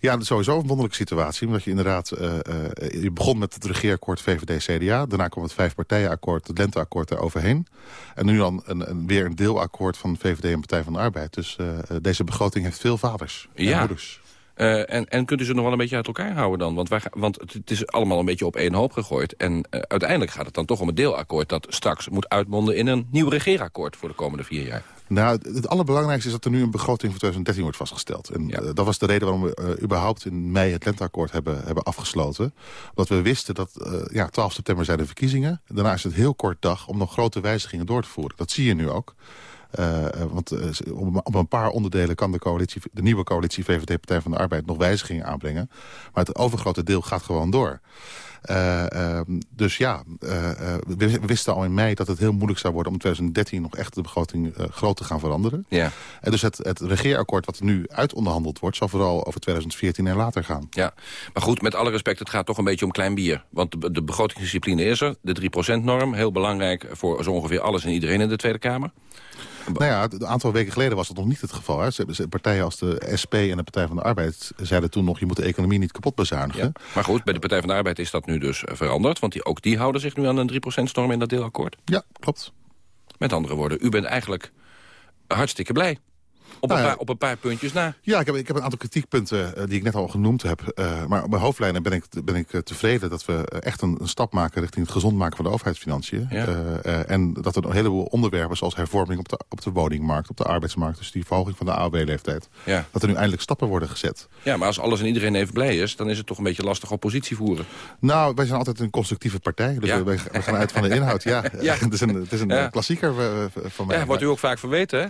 Ja, dat is sowieso een wonderlijke situatie. Omdat je inderdaad, eh, eh, je begon met het regeerakkoord VVD-CDA. Daarna kwam het vijfpartijenakkoord, het lenteakkoord eroverheen. En nu dan een, een, weer een deelakkoord van VVD en Partij van de Arbeid. Dus eh, deze begroting heeft veel vaders en Ja. moeders. En, en kunt u ze nog wel een beetje uit elkaar houden dan? Want, wij, want het, is allemaal een beetje op één hoop gegooid. En uiteindelijk gaat het dan toch om het deelakkoord... dat straks moet uitmonden in een nieuw regeerakkoord voor de komende vier jaar. Nou, het- allerbelangrijkste is dat er nu een begroting voor 2013 wordt vastgesteld. En eh, dat was de reden waarom we eh, überhaupt in mei het lenteakkoord hebben, hebben afgesloten. Omdat we wisten dat eh, ja, 12 september zijn de verkiezingen. Daarna is het heel kort dag om nog grote wijzigingen door te voeren. Dat zie je nu ook. Want op, op een paar onderdelen kan de, coalitie, de nieuwe coalitie VVD Partij van de Arbeid nog wijzigingen aanbrengen. Maar het overgrote deel gaat gewoon door. Eh, ehm, dus ja, eh, eh, we, wisten al in mei dat het heel moeilijk zou worden... om in 2013 nog echt de begroting groot te gaan veranderen. Ja. En dus het, het regeerakkoord wat nu uitonderhandeld wordt... zal vooral over 2014 en later gaan. Ja, maar goed, met alle respect, het gaat toch een beetje om klein bier. Want de, de begrotingsdiscipline is er, de 3%-norm, heel belangrijk... voor zo ongeveer alles en iedereen in de Tweede Kamer. Nou ja, een aantal weken geleden was dat nog niet het geval. Hè. Partijen als de SP en de Partij van de Arbeid zeiden toen nog... je moet de economie niet kapot bezuinigen. Ja. Maar goed, bij de Partij van de Arbeid is dat nu dus eh, veranderd. Want die, ook die houden zich nu aan een 3%-norm in dat deelakkoord. Ja, klopt. Met andere woorden, u bent eigenlijk hartstikke blij. Op, Nou een, ja. paar, op een paar puntjes na. Ja, ik heb, ik heb een aantal kritiekpunten eh, die ik net al genoemd heb. Eh, maar op mijn hoofdlijnen ben ik, ben ik eh, tevreden dat we echt een, een stap maken... richting het gezond maken van de overheidsfinanciën. Ja. En dat er een heleboel onderwerpen zoals hervorming op de, op de woningmarkt... op de arbeidsmarkt, dus die verhoging van de AOW-leeftijd... Ja. dat er nu eindelijk stappen worden gezet. ja, maar als alles en iedereen even blij is... dan is het toch een beetje lastig oppositie voeren. Nou, wij zijn altijd een constructieve partij. Dus Ja. we, we gaan uit van de inhoud. Ja, [LAUGHS] Ja. [LAUGHS] het is een, het is een klassieker van mij. Ja, wordt u ook vaak verweten, hè?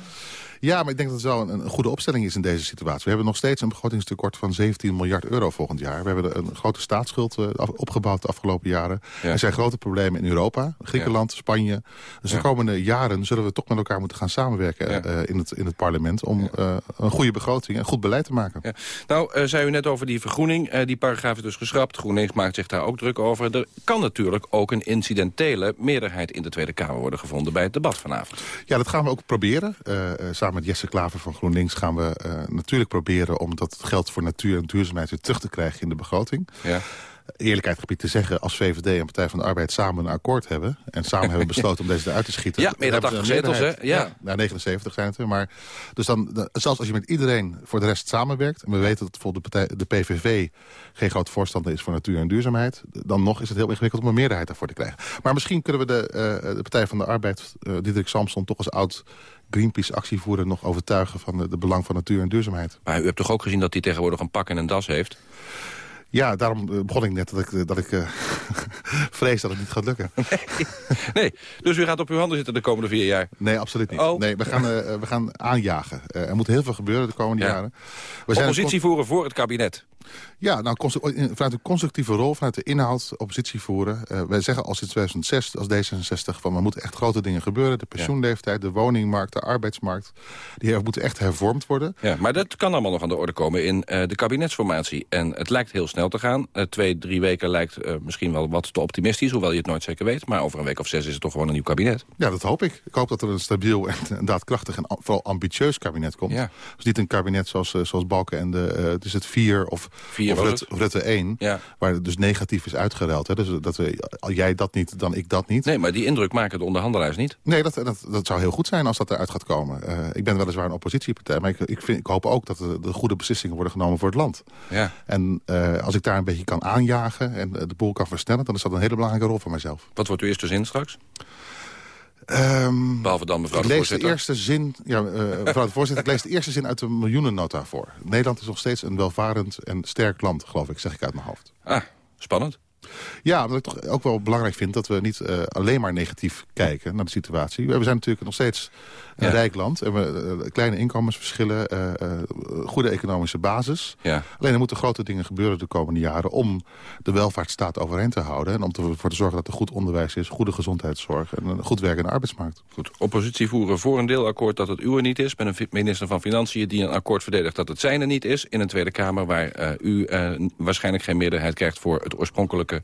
Ja, maar ik denk dat het wel een, een, goede opstelling is in deze situatie. We hebben nog steeds een begrotingstekort van 17 miljard euro volgend jaar. We hebben een grote staatsschuld uh, opgebouwd de afgelopen jaren. Er zijn grote problemen in Europa, Griekenland, Spanje. Dus de komende jaren zullen we toch met elkaar moeten gaan samenwerken uh, in, het, in het parlement... om uh, een goede begroting en goed beleid te maken. Nou, zei u net over die vergroening. die paragraaf is dus geschrapt. GroenLinks maakt zich daar ook druk over. Er kan natuurlijk ook een incidentele meerderheid in de Tweede Kamer worden gevonden bij het debat vanavond. Ja, dat gaan we ook proberen. samen met Jesse Klaver van GroenLinks gaan we natuurlijk proberen... om dat geld voor natuur en duurzaamheid weer terug te krijgen in de begroting. Ja eerlijkheid gebied te zeggen... als VVD en Partij van de Arbeid samen een akkoord hebben... en samen hebben besloten om deze eruit te schieten... [LAUGHS] Ja, meer dan 80 zetels, hè? Ja. ja, nou, 79 zijn het er. Maar, dus dan, zelfs als je met iedereen voor de rest samenwerkt... en we weten dat bijvoorbeeld de, de PVV geen groot voorstander is voor natuur en duurzaamheid... dan nog is het heel ingewikkeld om een meerderheid daarvoor te krijgen. Maar misschien kunnen we de, uh, de Partij van de Arbeid, uh, Diederik Samson... toch als oud Greenpeace-actievoerder nog overtuigen... van de, de belang van natuur en duurzaamheid. Maar u hebt toch ook gezien dat hij tegenwoordig een pak en een das heeft? Ja, daarom eh, begon ik net dat ik, dat ik uh, [LAUGHS] vrees dat het niet gaat lukken. [LAUGHS] Nee. nee. dus u gaat op uw handen zitten de komende vier jaar? Nee, absoluut niet. Oh. Nee, we gaan, uh, we gaan aanjagen. er moet heel veel gebeuren de komende jaren. We Oppositie zijn voeren voor het kabinet? Ja, nou, vanuit een constructieve rol, vanuit de inhoud, oppositie voeren. Uh, wij zeggen al sinds 2006, als D66, van er moeten echt grote dingen gebeuren. De pensioenleeftijd, de woningmarkt, de arbeidsmarkt. Die moeten echt hervormd worden. Ja, maar dat kan allemaal nog aan de orde komen in uh, de kabinetsformatie. En het lijkt heel snel te gaan. Uh, twee, drie weken lijkt misschien wel wat te optimistisch, hoewel je het nooit zeker weet. Maar over een week of zes is het toch gewoon een nieuw kabinet. Ja, dat hoop ik. Ik hoop dat er een stabiel en daadkrachtig en vooral ambitieus kabinet komt. Ja. Dus niet een kabinet zoals, zoals Balken en de, het is het vier of Vier of Rutte, Rutte 1, ja. waar het dus negatief is uitgeruild. Hè? Dus dat we, jij dat niet, dan ik dat niet. Nee, maar die indruk maken de onderhandelaars niet. Nee, dat, dat, dat zou heel goed zijn als dat eruit gaat komen. Uh, ik ben weliswaar een oppositiepartij, maar ik, ik, vind, ik hoop ook dat de, de, goede beslissingen worden genomen voor het land. Ja. En uh, als ik daar een beetje kan aanjagen en de boel kan versnellen, dan is dat een hele belangrijke rol voor mijzelf. Wat wordt uw eerste zin straks? Um, Behalve dan mevrouw de voorzitter. De eerste zin, ja, uh, mevrouw de voorzitter, ik lees de eerste zin uit de miljoenennota voor. Nederland is nog steeds een welvarend en sterk land, geloof ik, zeg ik uit mijn hoofd. Ah, spannend. Ja, omdat ik toch ook wel belangrijk vind dat we niet uh, alleen maar negatief kijken naar de situatie. We zijn natuurlijk nog steeds een rijk land. En we, uh, kleine inkomensverschillen, uh, goede economische basis. Ja. Alleen er moeten grote dingen gebeuren de komende jaren... om de welvaartsstaat overeind te houden. En om ervoor te zorgen dat er goed onderwijs is, goede gezondheidszorg... en een goed werkende arbeidsmarkt. Goed, oppositie voeren voor een deelakkoord dat het uwe niet is... met een minister van Financiën die een akkoord verdedigt dat het zijne niet is... in een Tweede Kamer waar u waarschijnlijk geen meerderheid krijgt... voor het oorspronkelijke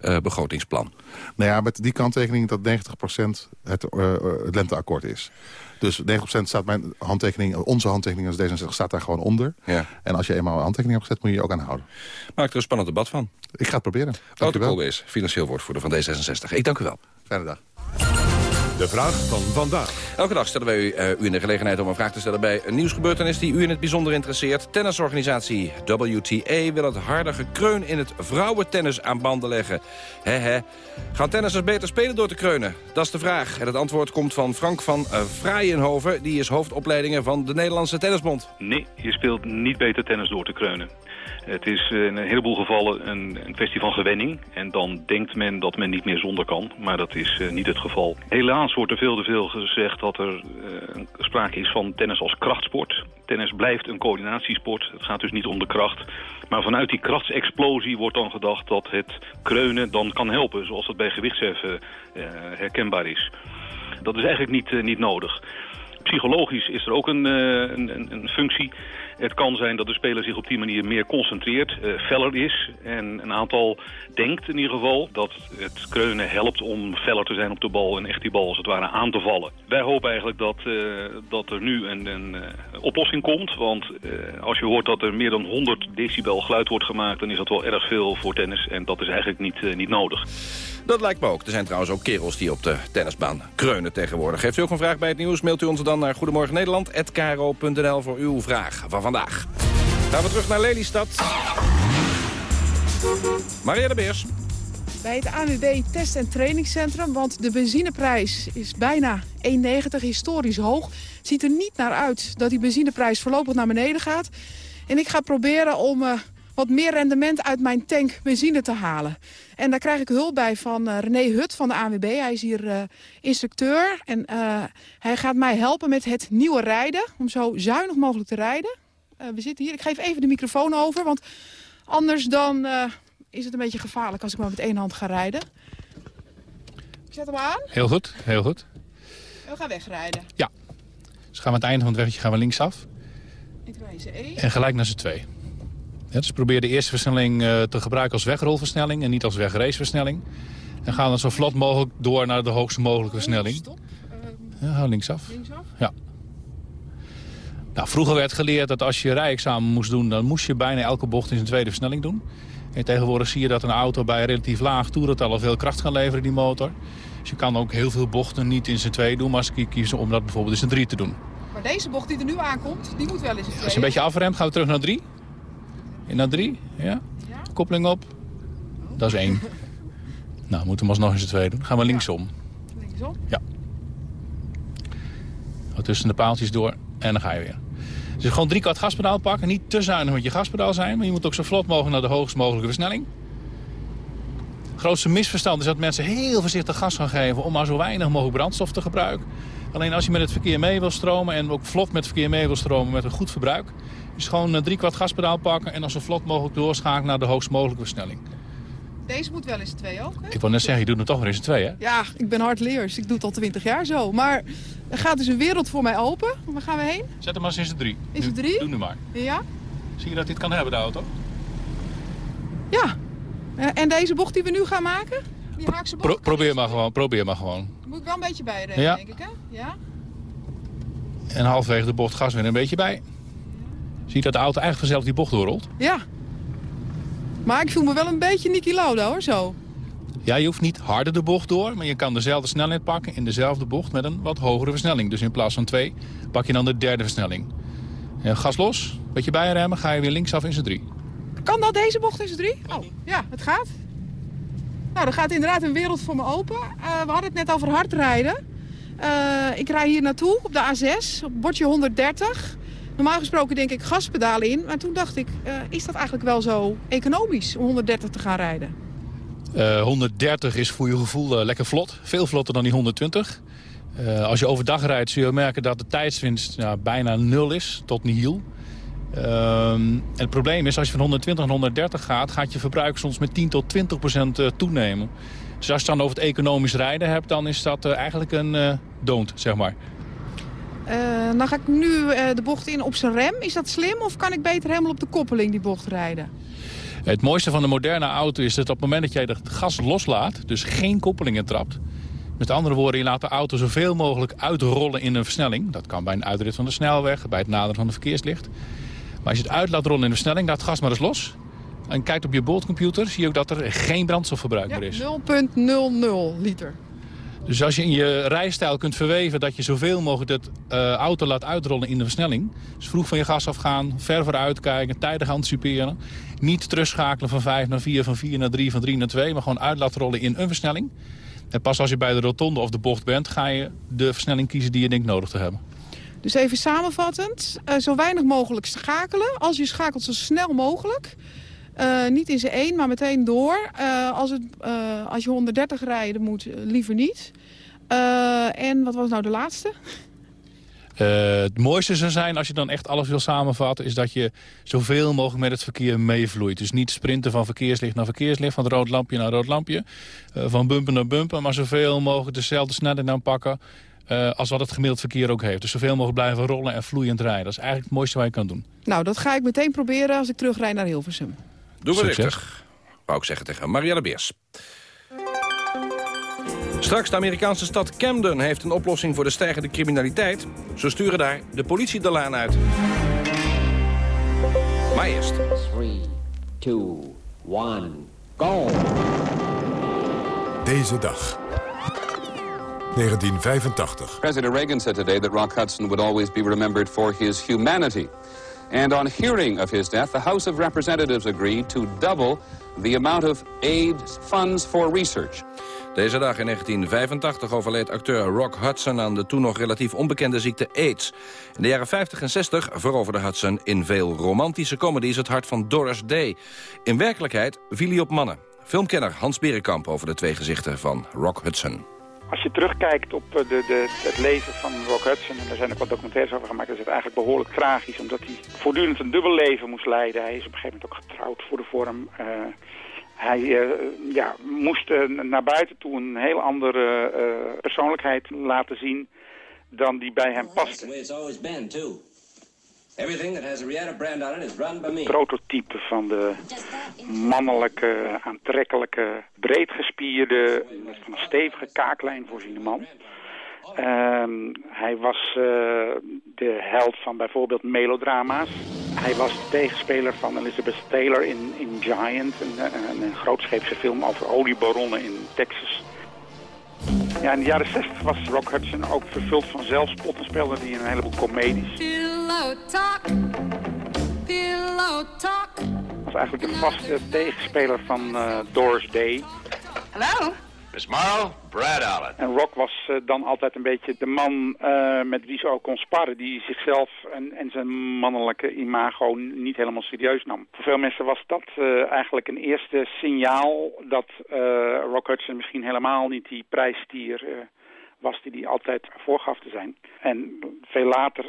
uh, begrotingsplan. Nou ja, met die kanttekening dat 90% het, uh, het lenteakkoord is. Dus 90% staat mijn handtekening, onze handtekening als D66 staat daar gewoon onder. Ja. En als je eenmaal een handtekening hebt gezet, moet je je ook aanhouden. Maak er een spannend debat van. Ik ga het proberen. Wouter Koolwees, financieel woordvoerder van D66. Ik dank u wel. Fijne dag. De vraag van vandaag. Elke dag stellen wij u, uh, u in de gelegenheid om een vraag te stellen... bij een nieuwsgebeurtenis die u in het bijzonder interesseert. Tennisorganisatie WTA wil het harde gekreun in het vrouwentennis aan banden leggen. He Gaan tennissers beter spelen door te kreunen? Dat is de vraag. En het antwoord komt van Frank van uh, Vrijenhoven. Die is hoofdopleidingen van de Nederlandse Tennisbond. Nee, je speelt niet beter tennis door te kreunen. Het is in een heleboel gevallen een, een, kwestie van gewenning. En dan denkt men dat men niet meer zonder kan. Maar dat is uh, niet het geval. Helaas wordt er veel te veel gezegd dat er uh, sprake is van tennis als krachtsport. Tennis blijft een coördinatiesport. Het gaat dus niet om de kracht. Maar vanuit die krachtsexplosie wordt dan gedacht dat het kreunen dan kan helpen. Zoals dat bij gewichtsheffen uh, herkenbaar is. Dat is eigenlijk niet, niet nodig. Psychologisch is er ook een, een, een functie. Het kan zijn dat de speler zich op die manier meer concentreert, uh, feller is. En een aantal denkt in ieder geval dat het kreunen helpt om feller te zijn op de bal... en echt die bal als het ware aan te vallen. Wij hopen eigenlijk dat, uh, dat er nu een, een uh, oplossing komt. Want als je hoort dat er meer dan 100 decibel geluid wordt gemaakt... dan is dat wel erg veel voor tennis en dat is eigenlijk niet, niet nodig. Dat lijkt me ook. Er zijn trouwens ook kerels die op de tennisbaan kreunen tegenwoordig. Heeft u ook een vraag bij het nieuws, mailt u ons dan naar Goedemorgen Nederland@kro.nl voor uw vraag vandaag. Gaan we terug naar Lelystad. Maria de Beers. Bij het ANWB Test- en Trainingscentrum, want de benzineprijs is bijna 1,90 historisch hoog. Ziet er niet naar uit dat die benzineprijs voorlopig naar beneden gaat. En ik ga proberen om... Uh, wat meer rendement uit mijn tank benzine te halen. En daar krijg ik hulp bij van uh, René Hut van de ANWB. Hij is hier uh, instructeur en hij gaat mij helpen met het nieuwe rijden. Om zo zuinig mogelijk te rijden. We zitten hier. Ik geef even de microfoon over, want anders dan is het een beetje gevaarlijk als ik maar met één hand ga rijden. Zet hem aan. Heel goed, heel goed. En we gaan wegrijden. Ja. Dus gaan we aan het einde van het weggetje gaan we linksaf. En gelijk naar z'n twee. Ja, dus probeer de eerste versnelling uh, te gebruiken als wegrolversnelling en niet als wegraceversnelling. En ga dan zo vlot mogelijk door naar de hoogste mogelijke versnelling. Stop. Ja, hou linksaf. Linksaf? Ja. Nou, vroeger werd geleerd dat als je rijexamen moest doen... dan moest je bijna elke bocht in zijn tweede versnelling doen. En tegenwoordig zie je dat een auto bij een relatief laag toerental al veel kracht kan leveren, die motor. Dus je kan ook heel veel bochten niet in zijn twee doen, maar als ik kiezen om dat bijvoorbeeld in zijn drie te doen. Maar deze bocht die er nu aankomt, die moet wel in zijn twee. Als je een beetje afremt, gaan we terug naar drie. In naar drie, ja. ja. Koppeling op. Dat is één. [LAUGHS] nou, we moeten hem alsnog in zijn twee doen. gaan we linksom. Linksom? Ja. Tussen de paaltjes door en dan ga je weer. Dus gewoon drie kwart gaspedaal pakken. Niet te zuinig met je gaspedaal zijn. Maar je moet ook zo vlot mogelijk naar de hoogst mogelijke versnelling. Het grootste misverstand is dat mensen heel voorzichtig gas gaan geven... om maar zo weinig mogelijk brandstof te gebruiken. Alleen als je met het verkeer mee wil stromen... en ook vlot met het verkeer mee wil stromen met een goed verbruik... is gewoon eh, drie kwart gaspedaal pakken... en dan zo vlot mogelijk doorschakelen naar de hoogst mogelijke versnelling. Deze moet wel eens twee ook, hè? Ik wil net zeggen, je doet het toch weer eens twee, hè? Ja, ik ben hardleers. Ik doe het al twintig jaar zo. Maar er gaat dus een wereld voor mij open. Waar gaan we heen? Zet hem maar eens in z'n drie. In z'n drie? Doe nu maar. Ja. Zie je dat dit kan hebben, de auto? Ja. En deze bocht die we nu gaan maken? Die haakse bocht? Pro probeer maar gewoon, probeer maar gewoon. moet ik wel een beetje bijremmen, ja. denk ik, hè? Ja. En halverwege de bocht gas weer een beetje bij. Zie je dat de auto eigenlijk vanzelf die bocht doorrolt? Ja. Maar ik voel me wel een beetje Niki Lauda, hoor, zo. Ja, je hoeft niet harder de bocht door, maar je kan dezelfde snelheid pakken in dezelfde bocht met een wat hogere versnelling. Dus in plaats van twee pak je dan de derde versnelling. En gas los, beetje bijremmen, ga je weer linksaf in z'n drie. Kan dat deze bocht in z'n drie? Oh, ja, het gaat. Nou, er gaat inderdaad een wereld voor me open. Uh, we hadden het net over hard rijden. Uh, ik rij hier naartoe op de A6, op bordje 130. Normaal gesproken denk ik gaspedaal in. Maar toen dacht ik, uh, is dat eigenlijk wel zo economisch om 130 te gaan rijden? Uh, 130 is voor je gevoel uh, lekker vlot. Veel vlotter dan die 120. als je overdag rijdt zul je merken dat de tijdswinst ja, bijna nul is, tot nihil. en het probleem is, als je van 120 naar 130 gaat... gaat je verbruik soms met 10 tot 20 procent toenemen. Dus als je het dan over het economisch rijden hebt... dan is dat eigenlijk een don't, zeg maar. Uh, dan ga ik nu uh, de bocht in op zijn rem. Is dat slim of kan ik beter helemaal op de koppeling die bocht rijden? Het mooiste van de moderne auto is dat op het moment dat jij het gas loslaat... dus geen koppelingen trapt... met andere woorden, je laat de auto zoveel mogelijk uitrollen in een versnelling. Dat kan bij een uitrit van de snelweg, bij het naderen van de verkeerslicht. Maar als je het uit laat rollen in de versnelling, laat het gas maar eens los... en kijkt op je boordcomputer, zie je ook dat er geen brandstofverbruik ja, meer is. 0,00 liter. Dus als je in je rijstijl kunt verweven dat je zoveel mogelijk het uh, auto laat uitrollen in de versnelling. Dus vroeg van je gas afgaan, ver vooruit kijken, tijdig anticiperen. Niet terugschakelen van 5 naar 4, van 4 naar 3, van 3 naar 2. Maar gewoon uit laten rollen in een versnelling. En pas als je bij de rotonde of de bocht bent, ga je de versnelling kiezen die je denkt nodig te hebben. Dus even samenvattend, uh, zo weinig mogelijk schakelen. Als je schakelt zo snel mogelijk. Uh, niet in zijn één, maar meteen door. Uh, als, het, uh, als je 130 rijden moet, liever niet. en wat was nou de laatste? het mooiste zou zijn, als je dan echt alles wil samenvatten... is dat je zoveel mogelijk met het verkeer meevloeit. Dus niet sprinten van verkeerslicht naar verkeerslicht... van rood lampje naar rood lampje, van bumper naar bumper... maar zoveel mogelijk dezelfde snelheid aanpakken... als wat het gemiddeld verkeer ook heeft. Dus zoveel mogelijk blijven rollen en vloeiend rijden. Dat is eigenlijk het mooiste wat je kan doen. Nou, dat ga ik meteen proberen als ik terugrijd naar Hilversum. Doe we rustig, wou ik zeggen tegen Marielle Beers. Straks de Amerikaanse stad Camden heeft een oplossing voor de stijgende criminaliteit. Ze sturen daar de politie de laan uit. Maar eerst. 3, 2, 1, go! Deze dag. 1985. President Reagan said today that Rock Hudson would always be remembered for his humanity. And on hearing of his death, the House of Representatives agreed to double the amount of aid funds for research. Deze dag in 1985 overleed acteur Rock Hudson aan de toen nog relatief onbekende ziekte AIDS. In de jaren 50 en 60 veroverde Hudson in veel romantische comedies het hart van Doris Day. In werkelijkheid viel hij op mannen. Filmkenner Hans Berenkamp over de twee gezichten van Rock Hudson. Als je terugkijkt op eh, de, de, het leven van Rock Hudson, en er zijn ook wat documentaires over gemaakt, is het eigenlijk behoorlijk tragisch, omdat hij voortdurend een dubbel leven moest leiden. Hij is op een gegeven moment ook getrouwd voor de vorm. Uh, hij uh, ja, moest naar buiten toe een heel andere persoonlijkheid laten zien dan die bij hem paste. Everything that has a brand on it is run by me. Prototype van de mannelijke, aantrekkelijke, breedgespierde, van een stevige kaaklijn voorziene man. Um, hij was uh, de held van bijvoorbeeld melodrama's. Hij was de tegenspeler van Elizabeth Taylor in, in Giant, een, een, een grootscheepse film over oliebaronnen in Texas. Ja, in de jaren 60 was Rock Hudson ook vervuld van zelfspot en speelde hij in een heleboel comedies. Pillow talk, pillow talk. Was eigenlijk de vaste tegenspeler van uh, Doris Day. Hallo? Miss Morrow, Brad Allen. En Rock was uh, dan altijd een beetje de man uh, met wie ze ook kon sparren. Die zichzelf en, en zijn mannelijke imago niet helemaal serieus nam. Voor veel mensen was dat uh, eigenlijk een eerste signaal dat Rock Hudson misschien helemaal niet die prijsstier was die hij altijd voorgaf te zijn. En veel later,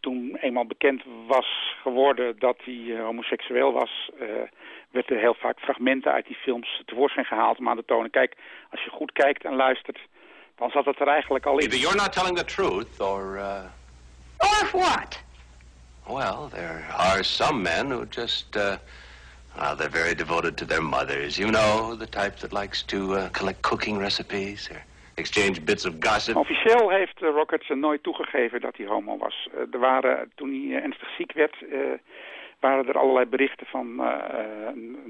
toen eenmaal bekend was geworden dat hij homoseksueel was werd er heel vaak fragmenten uit die films tevoorschijn gehaald om aan te tonen. Kijk, als je goed kijkt en luistert, dan zat het er eigenlijk al in. Either you're not telling the truth, or... Uh... Or what? Well, there are some men who just... Uh... Well, they're very devoted to their mothers. You know, the type that likes to uh, collect cooking recipes or exchange bits of gossip. Officieel heeft uh, Rockets nooit toegegeven dat hij homo was. Uh, er waren, toen hij uh, ernstig ziek werd, waren er allerlei berichten van, uh,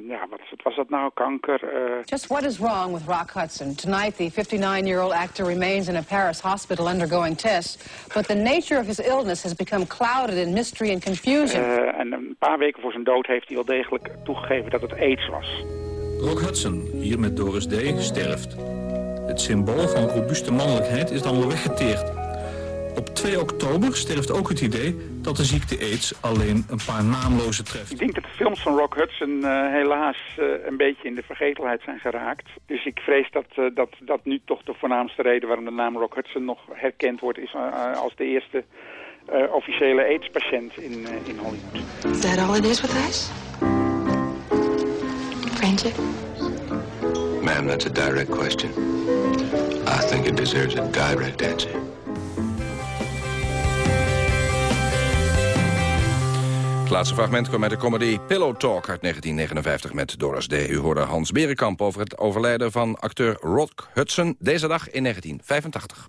ja, wat, wat, was dat nou, kanker? Uh... Just what is wrong with Rock Hudson? Tonight, the 59-year-old actor remains in a Paris hospital undergoing tests, but the nature of his illness has become clouded in mystery and confusion. Uh, en een paar weken voor zijn dood heeft hij wel degelijk toegegeven dat het AIDS was. Rock Hudson, hier met Doris Day, sterft. Het symbool van robuuste mannelijkheid is dan wel weggeteerd. Op 2 oktober sterft ook het idee dat de ziekte AIDS alleen een paar naamlozen treft. Ik denk dat de films van Rock Hudson uh, helaas uh, een beetje in de vergetelheid zijn geraakt. Dus ik vrees dat, uh, dat dat nu toch de voornaamste reden waarom de naam Rock Hudson nog herkend wordt... is als de eerste officiële AIDS-patiënt in, in Hollywood. Is that all it is with us? Friendship? Ma'am, that's a direct question. Think it deserves a direct answer. Het laatste fragment kwam uit de comedy Pillow Talk uit 1959 met Doris D. U hoorde Hans Berenkamp over het overlijden van acteur Rock Hudson deze dag in 1985.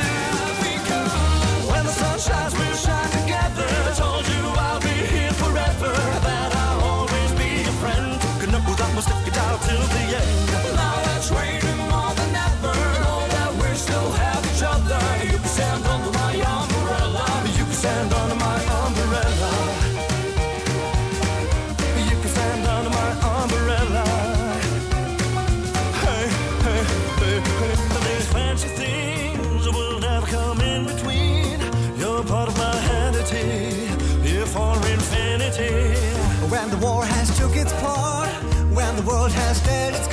When the war has took its part, when the world has dealt its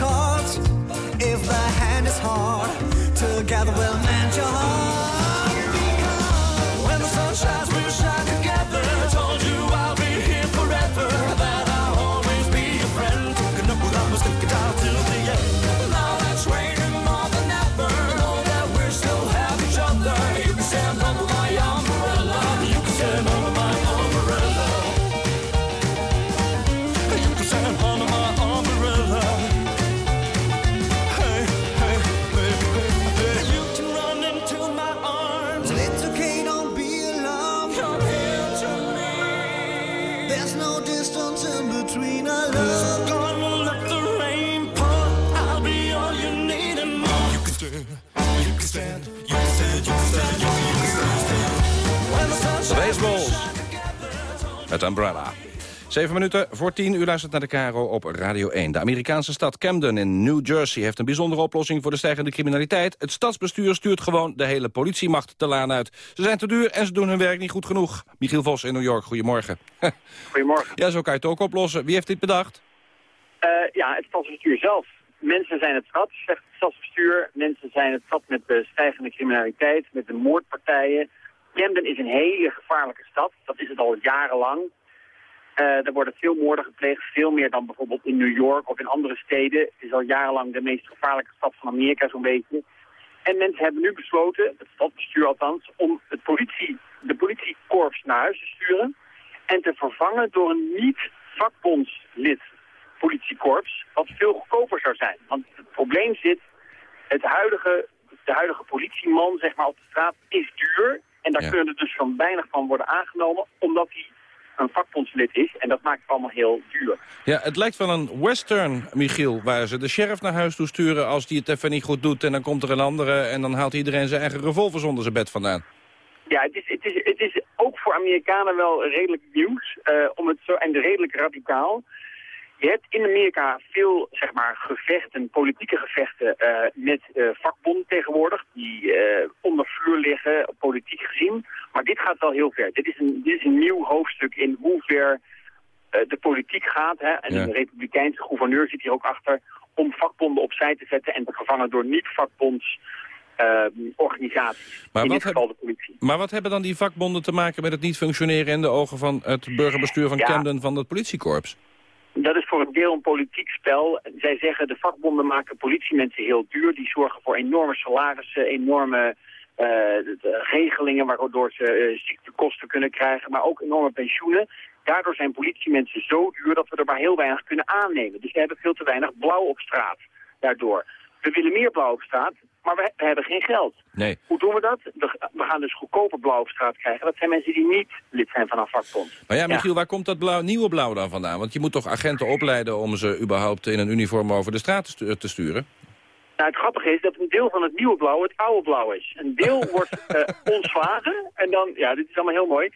Met Umbrella. Zeven minuten voor tien, u luistert naar de Caro op Radio 1. De Amerikaanse stad Camden in New Jersey heeft een bijzondere oplossing voor de stijgende criminaliteit. Het stadsbestuur stuurt gewoon de hele politiemacht de laan uit. Ze zijn te duur en ze doen hun werk niet goed genoeg. Michiel Vos in New York, goedemorgen. [LAUGHS] Goedemorgen. Ja, zo kan je het ook oplossen. Wie heeft dit bedacht? Eh, ja, het stadsbestuur zelf. Mensen zijn het zat, zegt het stadsbestuur. Mensen zijn het zat met de stijgende criminaliteit, met de moordpartijen. Camden is een hele gevaarlijke stad. Dat is het al jarenlang. Eh, er worden veel moorden gepleegd, veel meer dan bijvoorbeeld in New York of in andere steden. Het is al jarenlang de meest gevaarlijke stad van Amerika zo'n beetje. En mensen hebben nu besloten, het stadsbestuur althans, om het politie, de politiekorps naar huis te sturen en te vervangen door een niet-vakbondslid politiekorps, wat veel goedkoper zou zijn. Want het probleem zit, het huidige, de huidige politieman zeg maar, op de straat is duur. En daar Ja. kunnen er dus van weinig van worden aangenomen, omdat hij een vakbondslid is. En dat maakt het allemaal heel duur. Ja, het lijkt wel een western, Michiel, waar ze de sheriff naar huis toe sturen als die het even niet goed doet. En dan komt er een andere en dan haalt iedereen zijn eigen revolver zonder zijn bed vandaan. Ja, het is, het is, het is ook voor Amerikanen wel redelijk nieuws, eh, om het zo, en redelijk radicaal. Je hebt in Amerika veel, zeg maar, gevechten, politieke gevechten eh, met eh, vakbonden tegenwoordig, die eh, onder vuur liggen, politiek gezien. Maar dit gaat wel heel ver. Dit is een, dit is een nieuw hoofdstuk in hoe ver de politiek gaat. Hè? En Ja. een republikeinse gouverneur zit hier ook achter om vakbonden opzij te zetten en te vervangen door niet-vakbonds organisaties. Maar in wat dit geval de politie. Maar wat hebben dan die vakbonden te maken met het niet functioneren in de ogen van het burgerbestuur van Ja. Camden van het politiekorps? Dat is voor een deel een politiek spel. Zij zeggen de vakbonden maken politiemensen heel duur. Die zorgen voor enorme salarissen, enorme eh, regelingen waardoor ze eh, ziektekosten kunnen krijgen, maar ook enorme pensioenen. Daardoor zijn politiemensen zo duur dat we er maar heel weinig kunnen aannemen. Dus we hebben veel te weinig blauw op straat daardoor. We willen meer blauw op straat, maar we, we hebben geen geld. Nee. Hoe doen we dat? We, we gaan dus goedkoper blauw op straat krijgen. Dat zijn mensen die niet lid zijn van een vakbond. Maar ja, Michiel, waar komt dat blauw, nieuwe blauw dan vandaan? Want je moet toch agenten opleiden om ze überhaupt in een uniform over de straat te stu- te sturen? Nou, het grappige is dat een deel van het nieuwe blauw het oude blauw is. Een deel [LAUGHS] wordt eh, ontslagen en dan, ja, dit is allemaal heel mooi.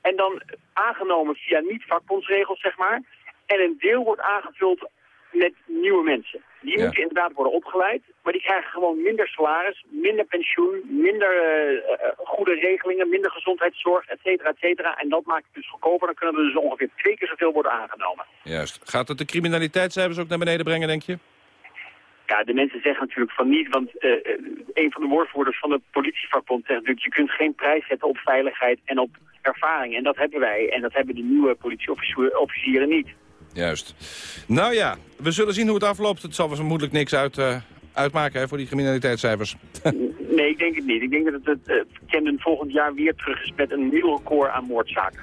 En dan aangenomen via niet-vakbondsregels, zeg maar. En een deel wordt aangevuld met nieuwe mensen. Die Ja. moeten inderdaad worden opgeleid, maar die krijgen gewoon minder salaris, minder pensioen, minder eh, eh, goede regelingen, minder gezondheidszorg, et cetera, et cetera. En dat maakt het dus goedkoper. Dan kunnen er dus ongeveer twee keer zoveel worden aangenomen. Juist. Gaat het de criminaliteitscijfers ook naar beneden brengen, denk je? Ja, de mensen zeggen natuurlijk van niet, want eh, een van de woordvoerders van de politievakbond zegt natuurlijk, je kunt geen prijs zetten op veiligheid en op ervaring. En dat hebben wij en dat hebben de nieuwe politieofficieren niet. Juist. Nou ja, we zullen zien hoe het afloopt. Het zal vermoedelijk niks uit, eh, uitmaken hè, voor die criminaliteitscijfers. [LAUGHS] Nee, ik denk het niet. Ik denk dat het, het eh, Camden volgend jaar weer terug is met een nieuw record aan moordzaken.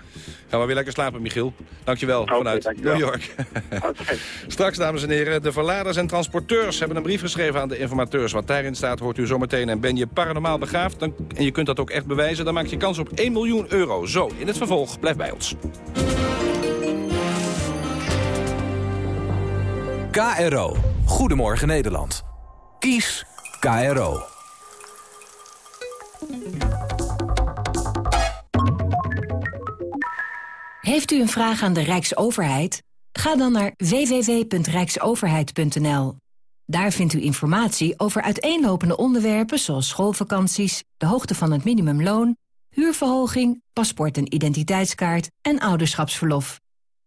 Gaan we weer lekker slapen, Michiel. Dankjewel vanuit dankjewel. New York. [LAUGHS] [LAUGHS] Straks, dames en heren, de verladers en transporteurs hebben een brief geschreven aan de informateurs. Wat daarin staat hoort u zometeen. En ben je paranormaal begaafd dan, en je kunt dat ook echt bewijzen... dan maak je kans op 1 miljoen euro. Zo, in het vervolg. Blijf bij ons. KRO. Goedemorgen Nederland. Kies KRO. Heeft u een vraag aan de Rijksoverheid? Ga dan naar www.rijksoverheid.nl. Daar vindt u informatie over uiteenlopende onderwerpen zoals schoolvakanties, de hoogte van het minimumloon, huurverhoging, paspoort en identiteitskaart en ouderschapsverlof.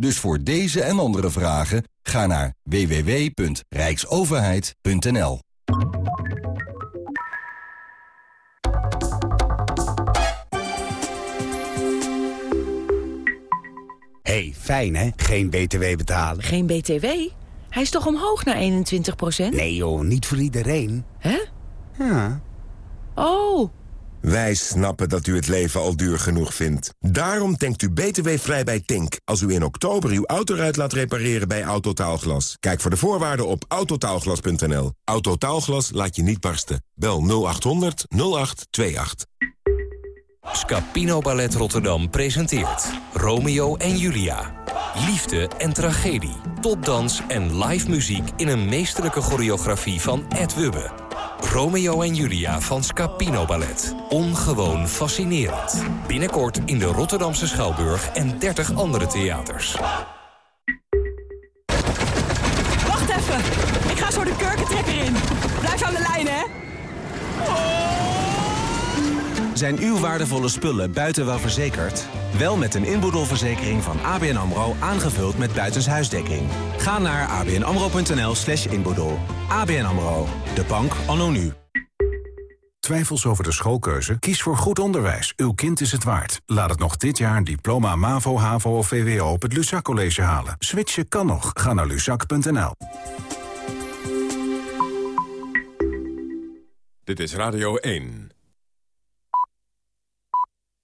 Dus voor deze en andere vragen ga naar www.rijksoverheid.nl. hey, fijn hè? Geen BTW betalen. Geen BTW? Hij is toch omhoog naar 21% Nee joh, niet voor iedereen. Hè? Ja. Oh, Wij snappen dat u het leven al duur genoeg vindt. Daarom denkt u btw-vrij bij Tink... als u in oktober uw autoruit laat repareren bij Autotaalglas. Kijk voor de voorwaarden op autotaalglas.nl. Autotaalglas laat je niet barsten. Bel 0800 0828. Scapino Ballet Rotterdam presenteert Romeo en Julia. Liefde en tragedie, topdans en live muziek... in een meesterlijke choreografie van Ed Wubbe. Romeo en Julia van Scapino Ballet. Ongewoon fascinerend. Binnenkort in de Rotterdamse Schouwburg en 30 andere theaters. Wacht even. Ik ga zo de kurkentrekker in. Blijf aan de lijn, hè. Zijn uw waardevolle spullen buiten wel verzekerd? Wel met een inboedelverzekering van ABN AMRO aangevuld met buitenshuisdekking. Ga naar abnamro.nl slash inboedel. ABN AMRO, de bank anno nu. Twijfels over de schoolkeuze? Kies voor goed onderwijs. Uw kind is het waard. Laat het nog dit jaar een diploma MAVO, HAVO of VWO op het Luzak College halen. Switchen kan nog. Ga naar luzak.nl. Dit is Radio 1.